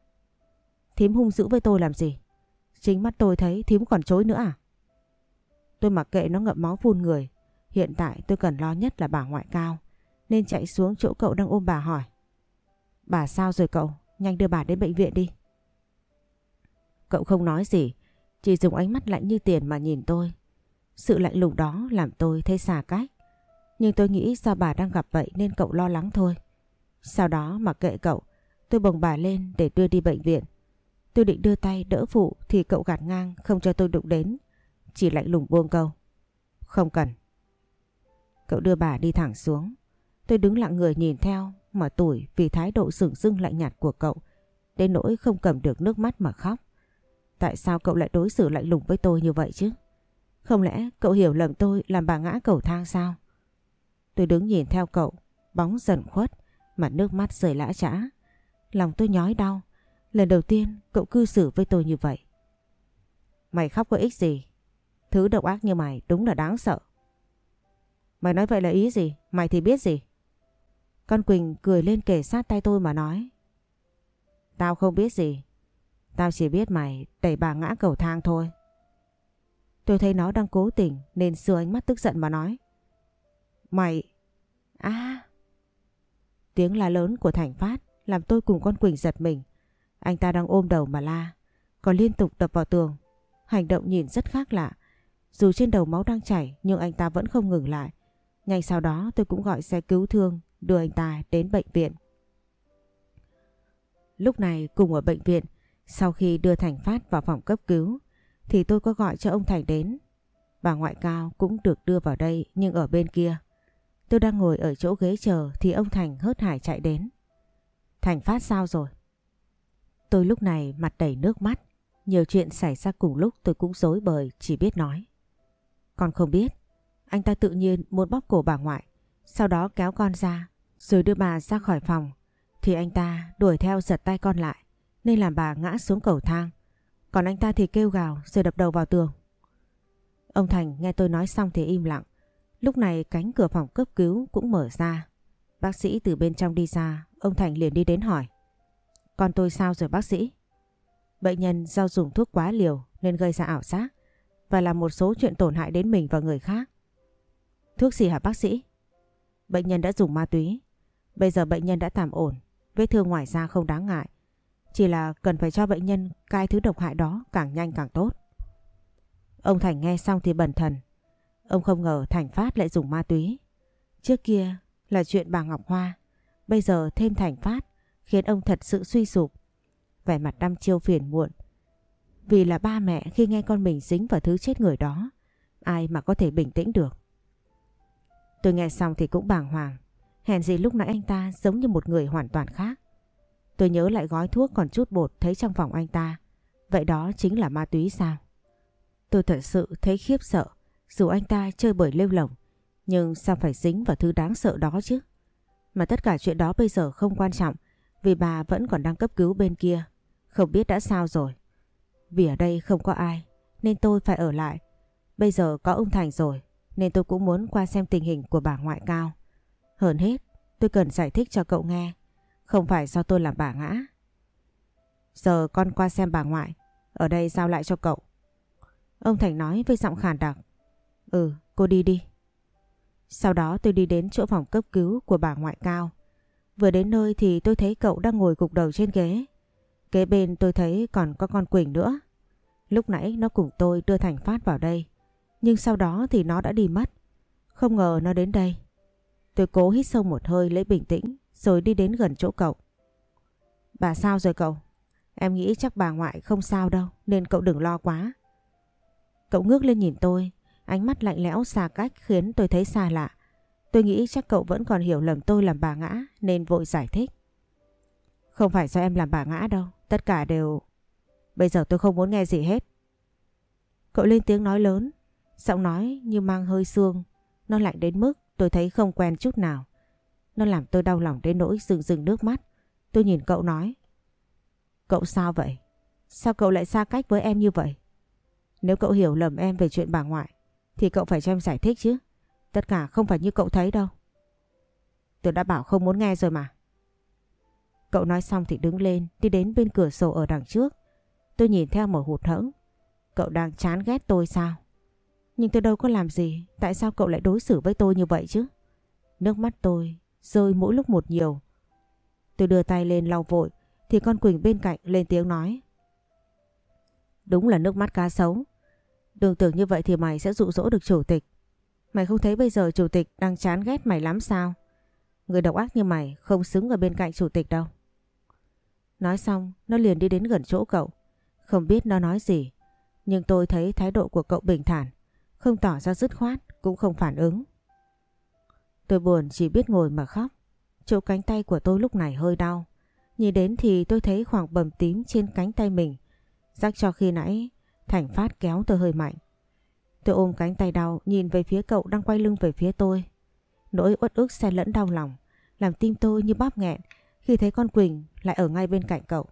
Thím hung dữ với tôi làm gì? Chính mắt tôi thấy thím còn chối nữa à? Tôi mặc kệ nó ngậm máu phun người. Hiện tại tôi cần lo nhất là bà ngoại cao. Nên chạy xuống chỗ cậu đang ôm bà hỏi. Bà sao rồi cậu? Nhanh đưa bà đến bệnh viện đi. Cậu không nói gì. Chỉ dùng ánh mắt lạnh như tiền mà nhìn tôi. Sự lạnh lùng đó làm tôi thấy xa cách. Nhưng tôi nghĩ do bà đang gặp vậy nên cậu lo lắng thôi. Sau đó mặc kệ cậu, tôi bồng bà lên để đưa đi bệnh viện. Tôi định đưa tay đỡ phụ thì cậu gạt ngang không cho tôi đụng đến. Chỉ lạnh lùng buông câu. Không cần. Cậu đưa bà đi thẳng xuống. Tôi đứng lặng người nhìn theo mà tuổi vì thái độ sửng sưng lạnh nhạt của cậu. Đến nỗi không cầm được nước mắt mà khóc. Tại sao cậu lại đối xử lạnh lùng với tôi như vậy chứ? Không lẽ cậu hiểu lầm tôi làm bà ngã cầu thang sao? Tôi đứng nhìn theo cậu, bóng dần khuất mà nước mắt rơi lã trã. Lòng tôi nhói đau. Lần đầu tiên cậu cư xử với tôi như vậy. Mày khóc có ích gì? Thứ độc ác như mày đúng là đáng sợ. Mày nói vậy là ý gì? Mày thì biết gì? Con Quỳnh cười lên kể sát tay tôi mà nói. Tao không biết gì. Tao chỉ biết mày đẩy bà ngã cầu thang thôi. Tôi thấy nó đang cố tình nên xưa ánh mắt tức giận mà nói. Mày... À... Tiếng la lớn của Thành Phát làm tôi cùng con Quỳnh giật mình. Anh ta đang ôm đầu mà la, còn liên tục đập vào tường. Hành động nhìn rất khác lạ. Dù trên đầu máu đang chảy nhưng anh ta vẫn không ngừng lại. Ngay sau đó tôi cũng gọi xe cứu thương đưa anh ta đến bệnh viện. Lúc này cùng ở bệnh viện, sau khi đưa Thành Phát vào phòng cấp cứu, thì tôi có gọi cho ông Thành đến. Bà ngoại cao cũng được đưa vào đây nhưng ở bên kia. Tôi đang ngồi ở chỗ ghế chờ thì ông Thành hớt hải chạy đến. Thành Phát sao rồi? Tôi lúc này mặt đầy nước mắt. Nhiều chuyện xảy ra cùng lúc tôi cũng dối bời chỉ biết nói. Con không biết. Anh ta tự nhiên muốn bóp cổ bà ngoại. Sau đó kéo con ra rồi đưa bà ra khỏi phòng. Thì anh ta đuổi theo giật tay con lại nên làm bà ngã xuống cầu thang. Còn anh ta thì kêu gào rồi đập đầu vào tường. Ông Thành nghe tôi nói xong thì im lặng. Lúc này cánh cửa phòng cấp cứu cũng mở ra. Bác sĩ từ bên trong đi ra, ông Thành liền đi đến hỏi. Con tôi sao rồi bác sĩ? Bệnh nhân do dùng thuốc quá liều nên gây ra ảo giác và làm một số chuyện tổn hại đến mình và người khác. Thuốc gì hả bác sĩ? Bệnh nhân đã dùng ma túy. Bây giờ bệnh nhân đã tạm ổn, vết thương ngoài da không đáng ngại. Chỉ là cần phải cho bệnh nhân cai thứ độc hại đó càng nhanh càng tốt. Ông Thành nghe xong thì bần thần. Ông không ngờ Thành Phát lại dùng ma túy. Trước kia là chuyện bà Ngọc Hoa. Bây giờ thêm Thành Phát khiến ông thật sự suy sụp. Vẻ mặt đăm chiêu phiền muộn. Vì là ba mẹ khi nghe con mình dính vào thứ chết người đó. Ai mà có thể bình tĩnh được. Tôi nghe xong thì cũng bàng hoàng. Hèn gì lúc nãy anh ta giống như một người hoàn toàn khác. Tôi nhớ lại gói thuốc còn chút bột thấy trong phòng anh ta. Vậy đó chính là ma túy sao? Tôi thật sự thấy khiếp sợ. Dù anh ta chơi bởi lêu lỏng. Nhưng sao phải dính vào thứ đáng sợ đó chứ? Mà tất cả chuyện đó bây giờ không quan trọng. Vì bà vẫn còn đang cấp cứu bên kia. Không biết đã sao rồi. Vì ở đây không có ai. Nên tôi phải ở lại. Bây giờ có ông Thành rồi. Nên tôi cũng muốn qua xem tình hình của bà ngoại cao. Hơn hết, tôi cần giải thích cho cậu nghe. Không phải do tôi làm bà ngã. Giờ con qua xem bà ngoại. Ở đây giao lại cho cậu. Ông Thành nói với giọng khàn đặc. Ừ, cô đi đi. Sau đó tôi đi đến chỗ phòng cấp cứu của bà ngoại cao. Vừa đến nơi thì tôi thấy cậu đang ngồi gục đầu trên ghế. Kế bên tôi thấy còn có con Quỳnh nữa. Lúc nãy nó cùng tôi đưa Thành Phát vào đây. Nhưng sau đó thì nó đã đi mất. Không ngờ nó đến đây. Tôi cố hít sâu một hơi lấy bình tĩnh rồi đi đến gần chỗ cậu. Bà sao rồi cậu? Em nghĩ chắc bà ngoại không sao đâu nên cậu đừng lo quá. Cậu ngước lên nhìn tôi, ánh mắt lạnh lẽo xa cách khiến tôi thấy xa lạ. Tôi nghĩ chắc cậu vẫn còn hiểu lầm tôi làm bà ngã nên vội giải thích. Không phải do em làm bà ngã đâu, tất cả đều... Bây giờ tôi không muốn nghe gì hết. Cậu lên tiếng nói lớn, giọng nói như mang hơi xương, nó lạnh đến mức tôi thấy không quen chút nào. Nó làm tôi đau lòng đến nỗi rừng rừng nước mắt. Tôi nhìn cậu nói. Cậu sao vậy? Sao cậu lại xa cách với em như vậy? Nếu cậu hiểu lầm em về chuyện bà ngoại, thì cậu phải cho em giải thích chứ. Tất cả không phải như cậu thấy đâu. Tôi đã bảo không muốn nghe rồi mà. Cậu nói xong thì đứng lên, đi đến bên cửa sổ ở đằng trước. Tôi nhìn theo một hụt hẫng. Cậu đang chán ghét tôi sao? Nhưng tôi đâu có làm gì. Tại sao cậu lại đối xử với tôi như vậy chứ? Nước mắt tôi rơi mỗi lúc một nhiều. Tôi đưa tay lên lau vội thì con Quỳnh bên cạnh lên tiếng nói. Đúng là nước mắt cá sấu. Đừng tưởng như vậy thì mày sẽ dụ dỗ được chủ tịch. Mày không thấy bây giờ chủ tịch đang chán ghét mày lắm sao? Người độc ác như mày không xứng ở bên cạnh chủ tịch đâu. Nói xong, nó liền đi đến gần chỗ cậu. Không biết nó nói gì, nhưng tôi thấy thái độ của cậu bình thản, không tỏ ra dứt khoát, cũng không phản ứng. Tôi buồn chỉ biết ngồi mà khóc. Chỗ cánh tay của tôi lúc này hơi đau. Nhìn đến thì tôi thấy khoảng bầm tím trên cánh tay mình. Rắc cho khi nãy Thành Phát kéo tôi hơi mạnh. Tôi ôm cánh tay đau nhìn về phía cậu đang quay lưng về phía tôi. Nỗi uất ức xen lẫn đau lòng làm tim tôi như bóp nghẹn khi thấy con Quỳnh lại ở ngay bên cạnh cậu.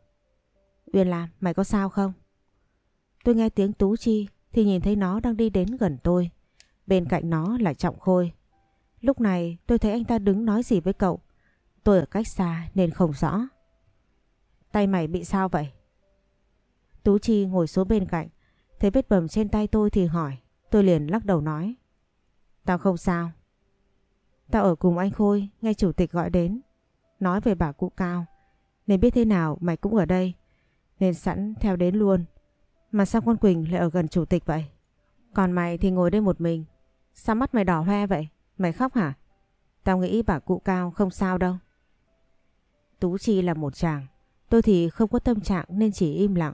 Uyên Lam, mày có sao không? tôi nghe tiếng Tú Chi thì nhìn thấy nó đang đi đến gần tôi. Bên cạnh nó là Trọng Khôi. Lúc này tôi thấy anh ta đứng nói gì với cậu. Tôi ở cách xa nên không rõ. Tay mày bị sao vậy? Tú Chi ngồi xuống bên cạnh. Thấy vết bầm trên tay tôi thì hỏi. Tôi liền lắc đầu nói. Tao không sao. Tao ở cùng anh Khôi, nghe chủ tịch gọi đến. Nói về bà cụ Cao. Nên biết thế nào mày cũng ở đây. Nên sẵn theo đến luôn. Mà sao con Quỳnh lại ở gần chủ tịch vậy? Còn mày thì ngồi đây một mình. Sao mắt mày đỏ hoe vậy? Mày khóc hả? Tao nghĩ bà cụ Cao không sao đâu. Tú Chi là một chàng. Tôi thì không có tâm trạng nên chỉ im lặng.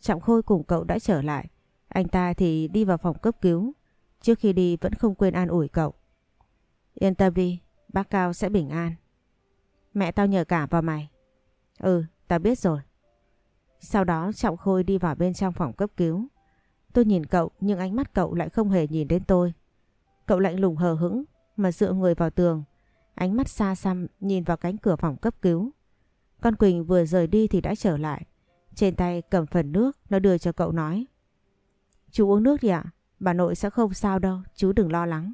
Trọng Khôi cùng cậu đã trở lại. Anh ta thì đi vào phòng cấp cứu. Trước khi đi vẫn không quên an ủi cậu. Yên tâm đi, bác Cao sẽ bình an. Mẹ tao nhờ cả vào mày. Ừ, tao biết rồi. Sau đó Trọng Khôi đi vào bên trong phòng cấp cứu. Tôi nhìn cậu nhưng ánh mắt cậu lại không hề nhìn đến tôi. Cậu lạnh lùng hờ hững mà dựa người vào tường. Ánh mắt xa xăm nhìn vào cánh cửa phòng cấp cứu. Con Quỳnh vừa rời đi thì đã trở lại. Trên tay cầm phần nước nó đưa cho cậu nói. Chú uống nước đi ạ, bà nội sẽ không sao đâu, chú đừng lo lắng.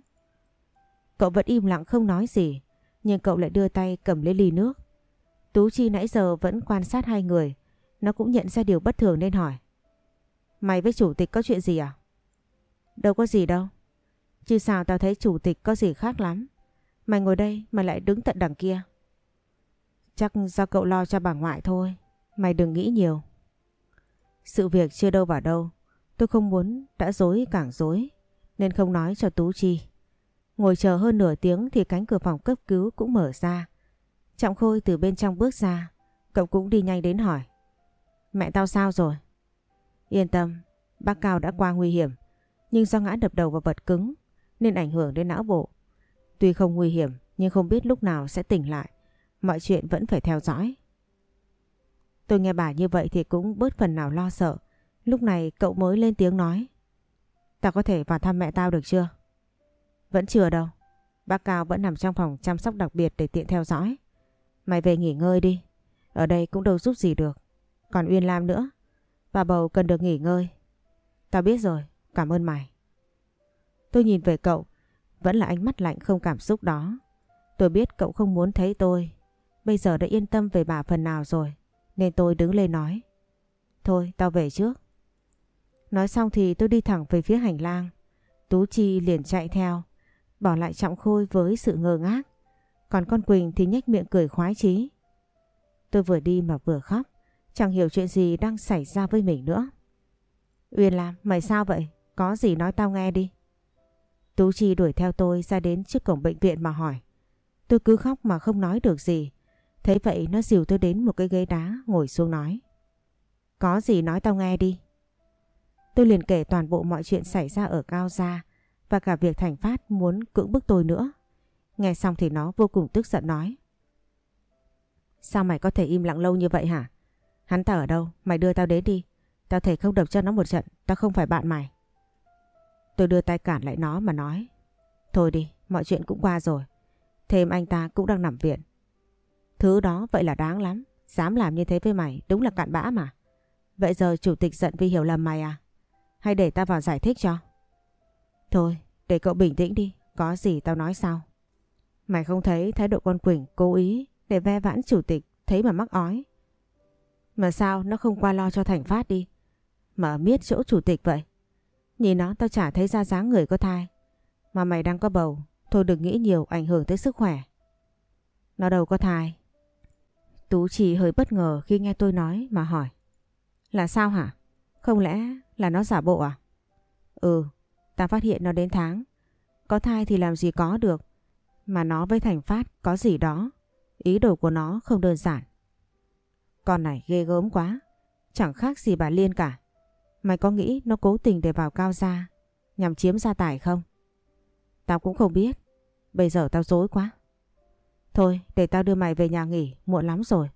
Cậu vẫn im lặng không nói gì, nhưng cậu lại đưa tay cầm lấy ly nước. Tú Chi nãy giờ vẫn quan sát hai người, nó cũng nhận ra điều bất thường nên hỏi. Mày với chủ tịch có chuyện gì à? Đâu có gì đâu. Chứ sao tao thấy chủ tịch có gì khác lắm. Mày ngồi đây mà lại đứng tận đằng kia. Chắc do cậu lo cho bà ngoại thôi. Mày đừng nghĩ nhiều. Sự việc chưa đâu vào đâu. Tôi không muốn đã dối càng dối. Nên không nói cho Tú Chi. Ngồi chờ hơn nửa tiếng thì cánh cửa phòng cấp cứu cũng mở ra. Trọng Khôi từ bên trong bước ra. Cậu cũng đi nhanh đến hỏi. Mẹ tao sao rồi? Yên tâm, bác Cao đã qua nguy hiểm. Nhưng do ngã đập đầu vào vật cứng nên ảnh hưởng đến não bộ. Tuy không nguy hiểm nhưng không biết lúc nào sẽ tỉnh lại. Mọi chuyện vẫn phải theo dõi. Tôi nghe bà như vậy thì cũng bớt phần nào lo sợ. Lúc này cậu mới lên tiếng nói. Tao có thể vào thăm mẹ tao được chưa? Vẫn chưa đâu. Bác Cao vẫn nằm trong phòng chăm sóc đặc biệt để tiện theo dõi. Mày về nghỉ ngơi đi. Ở đây cũng đâu giúp gì được. Còn Uyên Lam nữa. Bà bầu cần được nghỉ ngơi. Tao biết rồi. Cảm ơn mày. Tôi nhìn về cậu. Vẫn là ánh mắt lạnh không cảm xúc đó. Tôi biết cậu không muốn thấy tôi. Bây giờ đã yên tâm về bà phần nào rồi. Nên tôi đứng lên nói. Thôi, tao về trước. Nói xong thì tôi đi thẳng về phía hành lang. Tú Chi liền chạy theo. Bỏ lại Trọng Khôi với sự ngơ ngác. Còn con Quỳnh thì nhếch miệng cười khoái chí. Tôi vừa đi mà vừa khóc. Chẳng hiểu chuyện gì đang xảy ra với mình nữa. Uyên Lam, mày sao vậy? Có gì nói tao nghe đi. Tú Chi đuổi theo tôi ra đến trước cổng bệnh viện mà hỏi. Tôi cứ khóc mà không nói được gì. Thấy vậy nó dìu tôi đến một cái ghế đá ngồi xuống nói. Có gì nói tao nghe đi. Tôi liền kể toàn bộ mọi chuyện xảy ra ở Cao Gia và cả việc Thành Phát muốn cưỡng bức tôi nữa. Nghe xong thì nó vô cùng tức giận nói. Sao mày có thể im lặng lâu như vậy hả? Hắn ta ở đâu? Mày đưa tao đến đi. Tao thể không đập cho nó một trận. Tao không phải bạn mày. Tôi đưa tay cản lại nó mà nói. Thôi đi, mọi chuyện cũng qua rồi. Thêm anh ta cũng đang nằm viện. Thứ đó vậy là đáng lắm. Dám làm như thế với mày đúng là cạn bã mà. Vậy giờ chủ tịch giận vì hiểu lầm mày à? Hay để tao vào giải thích cho? Thôi, để cậu bình tĩnh đi. Có gì tao nói sau. Mày không thấy thái độ con Quỳnh cố ý để ve vãn chủ tịch thấy mà mắc ói. Mà sao nó không qua lo cho Thành Phát đi? Mà miết chỗ chủ tịch vậy? Nhìn nó tao chả thấy ra dáng người có thai. Mà mày đang có bầu, thôi đừng nghĩ nhiều ảnh hưởng tới sức khỏe. Nó đâu có thai. Tú chỉ hơi bất ngờ khi nghe tôi nói mà hỏi. Là sao hả? Không lẽ là nó giả bộ à? Ừ, ta phát hiện nó đến tháng. Có thai thì làm gì có được. Mà nó với Thành Phát có gì đó. Ý đồ của nó không đơn giản. Con này ghê gớm quá. Chẳng khác gì bà Liên cả. Mày có nghĩ nó cố tình để vào cao gia nhằm chiếm gia tài không? Tao cũng không biết. Bây giờ tao dối quá. Thôi để tao đưa mày về nhà nghỉ, muộn lắm rồi.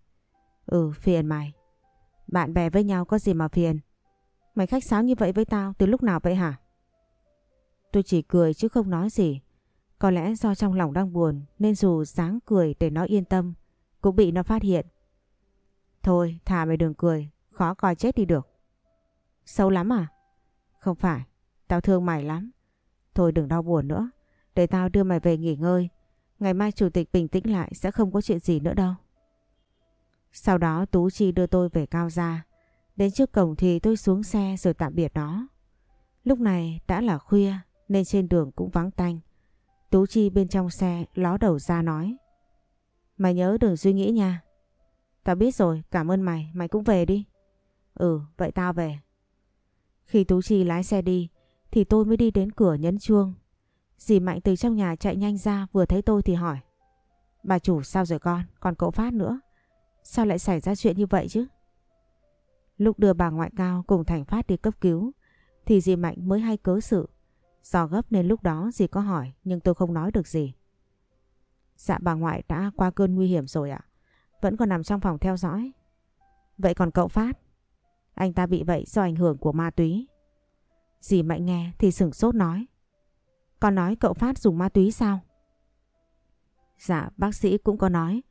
Ừ, phiền mày. Bạn bè với nhau có gì mà phiền. Mày khách sáo như vậy với tao từ lúc nào vậy hả? Tôi chỉ cười chứ không nói gì. Có lẽ do trong lòng đang buồn nên dù sáng cười để nó yên tâm cũng bị nó phát hiện. Thôi thả mày đừng cười, khó coi chết đi được. sâu lắm à? Không phải, tao thương mày lắm. Thôi đừng đau buồn nữa, để tao đưa mày về nghỉ ngơi. Ngày mai chủ tịch bình tĩnh lại sẽ không có chuyện gì nữa đâu. Sau đó Tú Chi đưa tôi về cao gia. Đến trước cổng thì tôi xuống xe rồi tạm biệt nó. Lúc này đã là khuya nên trên đường cũng vắng tanh. Tú Chi bên trong xe ló đầu ra nói. Mày nhớ đừng suy nghĩ nha. Tao biết rồi, cảm ơn mày, mày cũng về đi. Ừ, vậy tao về. Khi Tú Chi lái xe đi thì tôi mới đi đến cửa nhấn chuông. Dì Mạnh từ trong nhà chạy nhanh ra vừa thấy tôi thì hỏi. Bà chủ sao rồi con, còn cậu Phát nữa. Sao lại xảy ra chuyện như vậy chứ? Lúc đưa bà ngoại cao cùng Thành Phát đi cấp cứu thì dì Mạnh mới hay cớ sự. Do gấp nên lúc đó dì có hỏi nhưng tôi không nói được gì. Dạ bà ngoại đã qua cơn nguy hiểm rồi ạ. Vẫn còn nằm trong phòng theo dõi. Vậy còn cậu Phát? Anh ta bị vậy do ảnh hưởng của ma túy. Dì Mạnh nghe thì sửng sốt nói. Con nói cậu Phát dùng ma túy sao? Dạ bác sĩ cũng có nói.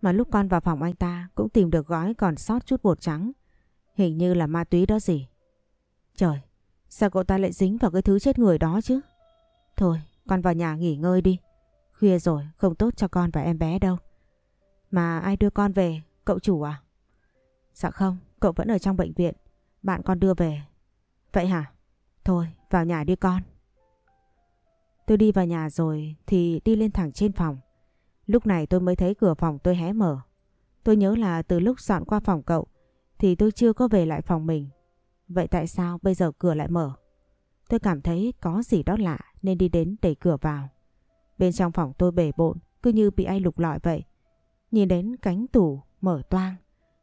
Mà lúc con vào phòng anh ta cũng tìm được gói còn sót chút bột trắng. Hình như là ma túy đó gì. Trời, sao cậu ta lại dính vào cái thứ chết người đó chứ? Thôi, con vào nhà nghỉ ngơi đi. Khuya rồi, không tốt cho con và em bé đâu. Mà ai đưa con về, cậu chủ à? Dạ không, cậu vẫn ở trong bệnh viện. Bạn con đưa về. Vậy hả? Thôi, vào nhà đi con. Tôi đi vào nhà rồi thì đi lên thẳng trên phòng. Lúc này tôi mới thấy cửa phòng tôi hé mở. Tôi nhớ là từ lúc dọn qua phòng cậu thì tôi chưa có về lại phòng mình. Vậy tại sao bây giờ cửa lại mở? Tôi cảm thấy có gì đó lạ nên đi đến đẩy cửa vào. Bên trong phòng tôi bể bộn cứ như bị ai lục lọi vậy. Nhìn đến cánh tủ mở toang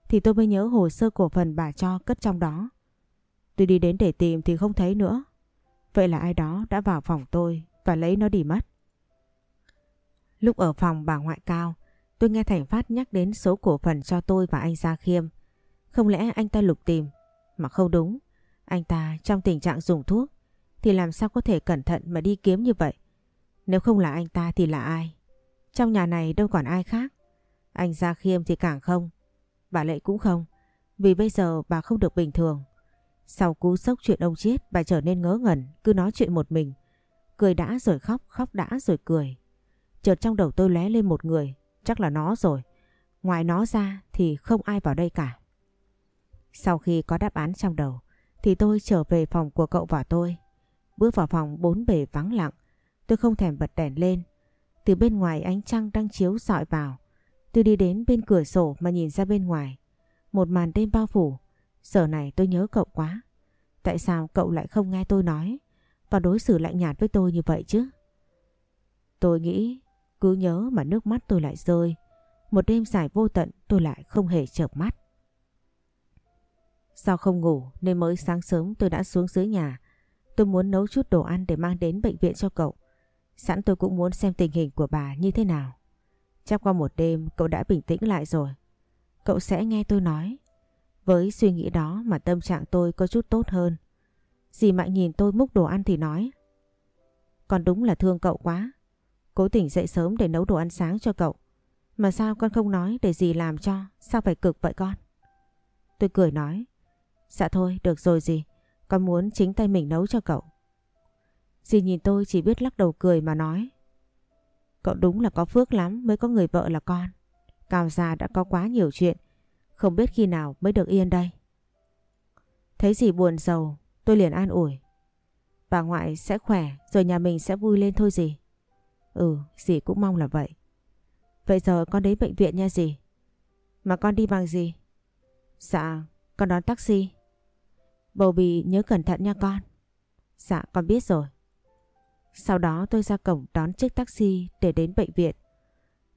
thì tôi mới nhớ hồ sơ cổ phần bà cho cất trong đó. Tôi đi đến để tìm thì không thấy nữa. Vậy là ai đó đã vào phòng tôi và lấy nó đi mất. Lúc ở phòng bà ngoại cao, tôi nghe Thành Phát nhắc đến số cổ phần cho tôi và anh Gia Khiêm. Không lẽ anh ta lục tìm? Mà không đúng, anh ta trong tình trạng dùng thuốc thì làm sao có thể cẩn thận mà đi kiếm như vậy? Nếu không là anh ta thì là ai? Trong nhà này đâu còn ai khác. Anh Gia Khiêm thì càng không. Bà Lệ cũng không. Vì bây giờ bà không được bình thường. Sau cú sốc chuyện ông chết bà trở nên ngớ ngẩn cứ nói chuyện một mình. Cười đã rồi khóc, khóc đã rồi cười. Chợt trong đầu tôi lé lên một người, chắc là nó rồi. Ngoài nó ra thì không ai vào đây cả. Sau khi có đáp án trong đầu thì tôi trở về phòng của cậu và tôi. Bước vào phòng bốn bề vắng lặng, tôi không thèm bật đèn lên. Từ bên ngoài ánh trăng đang chiếu dọi vào. Tôi đi đến bên cửa sổ mà nhìn ra bên ngoài. Một màn đêm bao phủ. Giờ này tôi nhớ cậu quá. Tại sao cậu lại không nghe tôi nói và đối xử lạnh nhạt với tôi như vậy chứ? Tôi nghĩ cứ nhớ mà nước mắt tôi lại rơi. Một đêm dài vô tận tôi lại không hề chợp mắt. Sao không ngủ nên mới sáng sớm tôi đã xuống dưới nhà. Tôi muốn nấu chút đồ ăn để mang đến bệnh viện cho cậu. Sẵn tôi cũng muốn xem tình hình của bà như thế nào. Chắc qua một đêm cậu đã bình tĩnh lại rồi. Cậu sẽ nghe tôi nói. Với suy nghĩ đó mà tâm trạng tôi có chút tốt hơn. Dì Mạnh nhìn tôi múc đồ ăn thì nói. Còn đúng là thương cậu quá. Cố tỉnh dậy sớm để nấu đồ ăn sáng cho cậu. Mà sao con không nói để dì làm cho, sao phải cực vậy con? Tôi cười nói. Dạ thôi, được rồi dì. Con muốn chính tay mình nấu cho cậu. Dì nhìn tôi chỉ biết lắc đầu cười mà nói. Cậu đúng là có phước lắm mới có người vợ là con. Cao già đã có quá nhiều chuyện. Không biết khi nào mới được yên đây. Thấy gì buồn giàu, tôi liền an ủi. Bà ngoại sẽ khỏe rồi nhà mình sẽ vui lên thôi gì. Ừ, dì cũng mong là vậy. Vậy giờ con đến bệnh viện nha dì. Mà con đi bằng gì? Dạ, con đón taxi. Bầu bì nhớ cẩn thận nha con. Dạ, con biết rồi. Sau đó tôi ra cổng đón chiếc taxi để đến bệnh viện.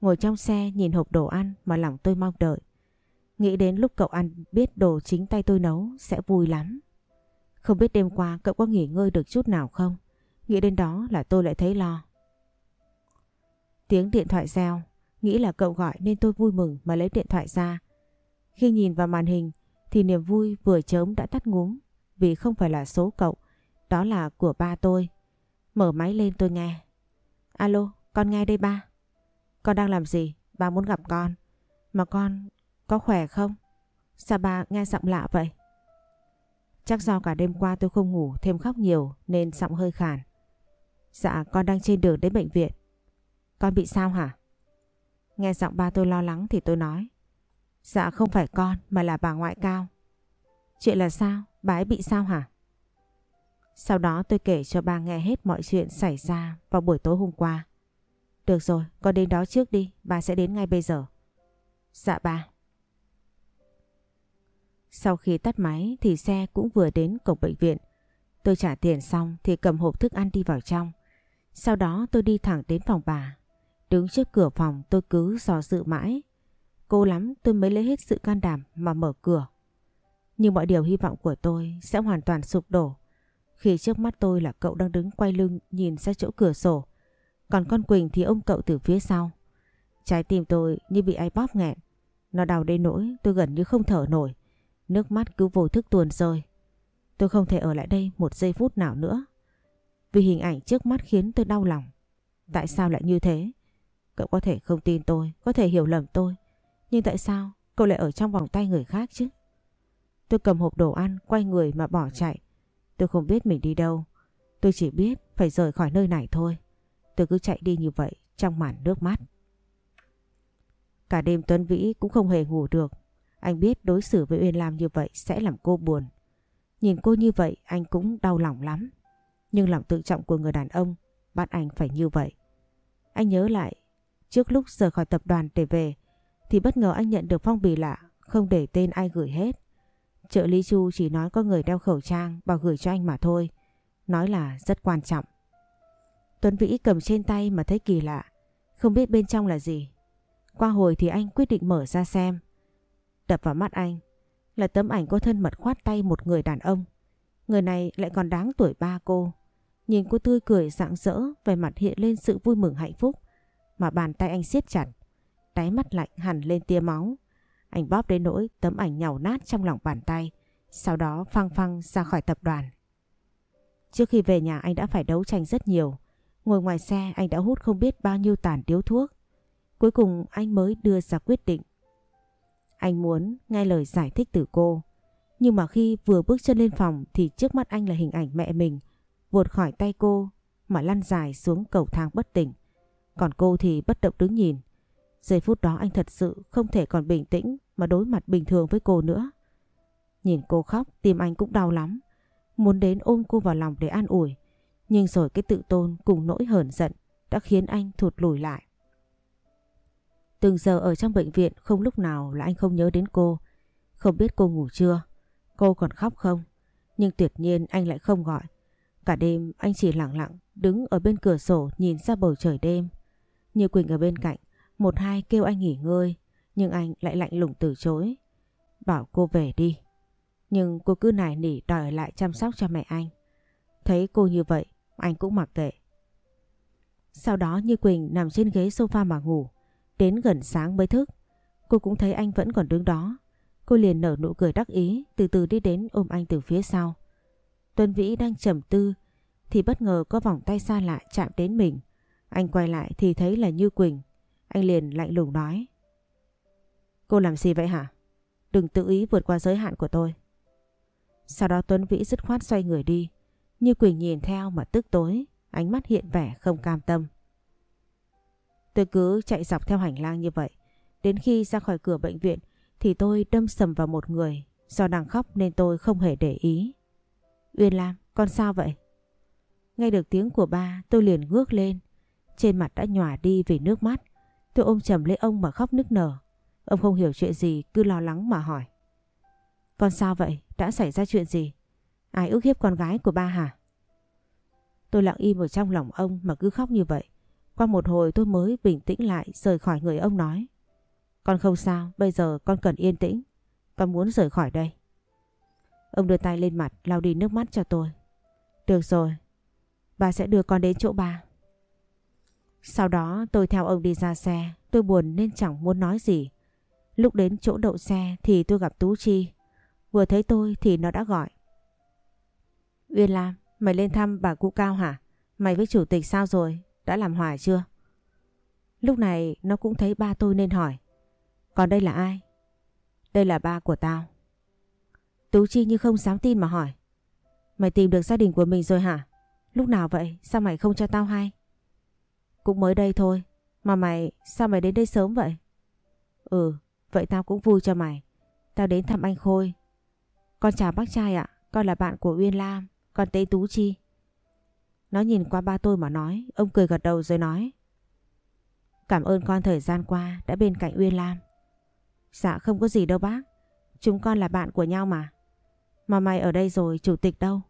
Ngồi trong xe nhìn hộp đồ ăn mà lòng tôi mong đợi. Nghĩ đến lúc cậu ăn biết đồ chính tay tôi nấu sẽ vui lắm. Không biết đêm qua cậu có nghỉ ngơi được chút nào không? Nghĩ đến đó là tôi lại thấy lo. Tiếng điện thoại reo, nghĩ là cậu gọi nên tôi vui mừng mà lấy điện thoại ra. Khi nhìn vào màn hình thì niềm vui vừa chớm đã tắt ngúm vì không phải là số cậu, đó là của ba tôi. Mở máy lên tôi nghe. Alo, con nghe đây ba. Con đang làm gì? Ba muốn gặp con. Mà con có khỏe không? Sao ba nghe giọng lạ vậy? Chắc do cả đêm qua tôi không ngủ thêm khóc nhiều nên giọng hơi khàn. Dạ con đang trên đường đến bệnh viện. Con bị sao hả? Nghe giọng ba tôi lo lắng thì tôi nói. Dạ không phải con mà là bà ngoại cao. Chuyện là sao? Bà ấy bị sao hả? Sau đó tôi kể cho ba nghe hết mọi chuyện xảy ra vào buổi tối hôm qua. Được rồi, con đến đó trước đi, ba sẽ đến ngay bây giờ. Dạ ba. Sau khi tắt máy thì xe cũng vừa đến cổng bệnh viện. Tôi trả tiền xong thì cầm hộp thức ăn đi vào trong. Sau đó tôi đi thẳng đến phòng bà. Đứng trước cửa phòng tôi cứ dò dự mãi. Cố lắm tôi mới lấy hết sự can đảm mà mở cửa. Nhưng mọi điều hy vọng của tôi sẽ hoàn toàn sụp đổ. Khi trước mắt tôi là cậu đang đứng quay lưng nhìn ra chỗ cửa sổ. Còn con Quỳnh thì ôm cậu từ phía sau. Trái tim tôi như bị ai bóp nghẹn. Nó đau đến nỗi tôi gần như không thở nổi. Nước mắt cứ vô thức tuồn rơi. Tôi không thể ở lại đây một giây phút nào nữa. Vì hình ảnh trước mắt khiến tôi đau lòng. Tại sao lại như thế? Cậu có thể không tin tôi, có thể hiểu lầm tôi. Nhưng tại sao cậu lại ở trong vòng tay người khác chứ? Tôi cầm hộp đồ ăn, quay người mà bỏ chạy. Tôi không biết mình đi đâu. Tôi chỉ biết phải rời khỏi nơi này thôi. Tôi cứ chạy đi như vậy trong màn nước mắt. Cả đêm Tuấn Vĩ cũng không hề ngủ được. Anh biết đối xử với Uyên Lam như vậy sẽ làm cô buồn. Nhìn cô như vậy anh cũng đau lòng lắm. Nhưng lòng tự trọng của người đàn ông bắt anh phải như vậy. Anh nhớ lại, trước lúc rời khỏi tập đoàn để về thì bất ngờ anh nhận được phong bì lạ không để tên ai gửi hết. Trợ lý Chu chỉ nói có người đeo khẩu trang bảo gửi cho anh mà thôi. Nói là rất quan trọng. Tuấn Vĩ cầm trên tay mà thấy kỳ lạ. Không biết bên trong là gì. Qua hồi thì anh quyết định mở ra xem. Đập vào mắt anh là tấm ảnh có thân mật khoát tay một người đàn ông. Người này lại còn đáng tuổi ba cô. Nhìn cô tươi cười rạng rỡ, về mặt hiện lên sự vui mừng hạnh phúc. Mà bàn tay anh siết chặt, đáy mắt lạnh hẳn lên tia máu. Anh bóp đến nỗi tấm ảnh nhàu nát trong lòng bàn tay, sau đó phăng phăng ra khỏi tập đoàn. Trước khi về nhà anh đã phải đấu tranh rất nhiều. Ngồi ngoài xe anh đã hút không biết bao nhiêu tàn điếu thuốc. Cuối cùng anh mới đưa ra quyết định. Anh muốn nghe lời giải thích từ cô. Nhưng mà khi vừa bước chân lên phòng thì trước mắt anh là hình ảnh mẹ mình vụt khỏi tay cô mà lăn dài xuống cầu thang bất tỉnh. Còn cô thì bất động đứng nhìn. Giây phút đó anh thật sự không thể còn bình tĩnh mà đối mặt bình thường với cô nữa. Nhìn cô khóc tim anh cũng đau lắm. Muốn đến ôm cô vào lòng để an ủi. Nhưng rồi cái tự tôn cùng nỗi hờn giận đã khiến anh thụt lùi lại. Từng giờ ở trong bệnh viện không lúc nào là anh không nhớ đến cô. Không biết cô ngủ chưa, cô còn khóc không. Nhưng tuyệt nhiên anh lại không gọi. Cả đêm anh chỉ lặng lặng đứng ở bên cửa sổ nhìn ra bầu trời đêm. Như Quỳnh ở bên cạnh, một hai kêu anh nghỉ ngơi, nhưng anh lại lạnh lùng từ chối. Bảo cô về đi. Nhưng cô cứ nài nỉ đòi ở lại chăm sóc cho mẹ anh. Thấy cô như vậy, anh cũng mặc kệ. Sau đó Như Quỳnh nằm trên ghế sofa mà ngủ. Đến gần sáng mới thức. Cô cũng thấy anh vẫn còn đứng đó. Cô liền nở nụ cười đắc ý, từ từ đi đến ôm anh từ phía sau. Tuân Vĩ đang trầm tư, thì bất ngờ có vòng tay xa lạ chạm đến mình. Anh quay lại thì thấy là Như Quỳnh. Anh liền lạnh lùng nói. Cô làm gì vậy hả? Đừng tự ý vượt qua giới hạn của tôi. Sau đó Tuấn Vĩ dứt khoát xoay người đi. Như Quỳnh nhìn theo mà tức tối, ánh mắt hiện vẻ không cam tâm. Tôi cứ chạy dọc theo hành lang như vậy. Đến khi ra khỏi cửa bệnh viện thì tôi đâm sầm vào một người. Do đang khóc nên tôi không hề để ý. Uyên Lam, con sao vậy? Nghe được tiếng của ba tôi liền ngước lên. Trên mặt đã nhòa đi vì nước mắt. Tôi ôm chầm lấy ông mà khóc nức nở. Ông không hiểu chuyện gì cứ lo lắng mà hỏi. Con sao vậy? Đã xảy ra chuyện gì? Ai ức hiếp con gái của ba hả? Tôi lặng im ở trong lòng ông mà cứ khóc như vậy. Qua một hồi tôi mới bình tĩnh lại rời khỏi người ông nói. Con không sao, bây giờ con cần yên tĩnh. Con muốn rời khỏi đây. Ông đưa tay lên mặt lau đi nước mắt cho tôi. Được rồi, bà sẽ đưa con đến chỗ ba. Sau đó tôi theo ông đi ra xe, tôi buồn nên chẳng muốn nói gì. Lúc đến chỗ đậu xe thì tôi gặp Tú Chi. Vừa thấy tôi thì nó đã gọi. Uyên Lam, mày lên thăm bà cụ Cao hả? Mày với chủ tịch sao rồi? Đã làm hòa chưa? Lúc này nó cũng thấy ba tôi nên hỏi. Còn đây là ai? Đây là ba của tao. Tú Chi như không dám tin mà hỏi. Mày tìm được gia đình của mình rồi hả? Lúc nào vậy? Sao mày không cho tao hay? Cũng mới đây thôi. Mà mày, sao mày đến đây sớm vậy? Ừ, vậy tao cũng vui cho mày. Tao đến thăm anh Khôi. Con chào bác trai ạ, con là bạn của Uyên Lam, con tên Tú Chi. Nó nhìn qua ba tôi mà nói, ông cười gật đầu rồi nói. Cảm ơn con thời gian qua đã bên cạnh Uyên Lam. Dạ không có gì đâu bác, chúng con là bạn của nhau mà. Mà mày ở đây rồi, chủ tịch đâu?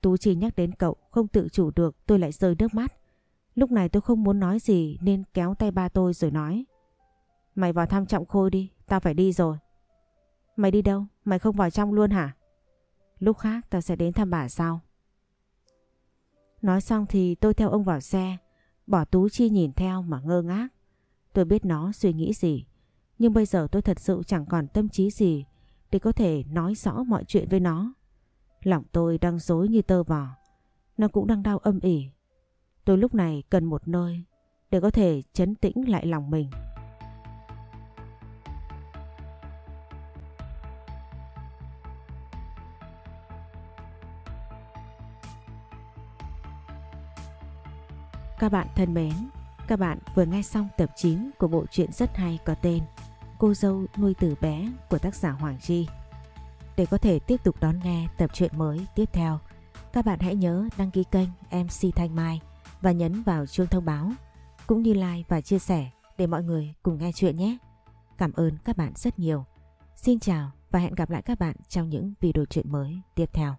Tú Chi nhắc đến cậu, không tự chủ được tôi lại rơi nước mắt. Lúc này tôi không muốn nói gì nên kéo tay ba tôi rồi nói. Mày vào thăm Trọng Khôi đi, tao phải đi rồi. Mày đi đâu? Mày không vào trong luôn hả? Lúc khác tao sẽ đến thăm bà sau. Nói xong thì tôi theo ông vào xe, bỏ Tú Chi nhìn theo mà ngơ ngác. Tôi biết nó suy nghĩ gì, nhưng bây giờ tôi thật sự chẳng còn tâm trí gì để có thể nói rõ mọi chuyện với nó. Lòng tôi đang dối như tơ vò, nó cũng đang đau âm ỉ. Tôi lúc này cần một nơi để có thể chấn tĩnh lại lòng mình. Các bạn thân mến, các bạn vừa nghe xong tập 9 của bộ truyện rất hay có tên Cô dâu nuôi từ bé của tác giả Hoàng Chi. Để có thể tiếp tục đón nghe tập truyện mới tiếp theo, các bạn hãy nhớ đăng ký kênh MC Thanh Mai và nhấn vào chuông thông báo, cũng như like và chia sẻ để mọi người cùng nghe chuyện nhé. Cảm ơn các bạn rất nhiều. Xin chào và hẹn gặp lại các bạn trong những video chuyện mới tiếp theo.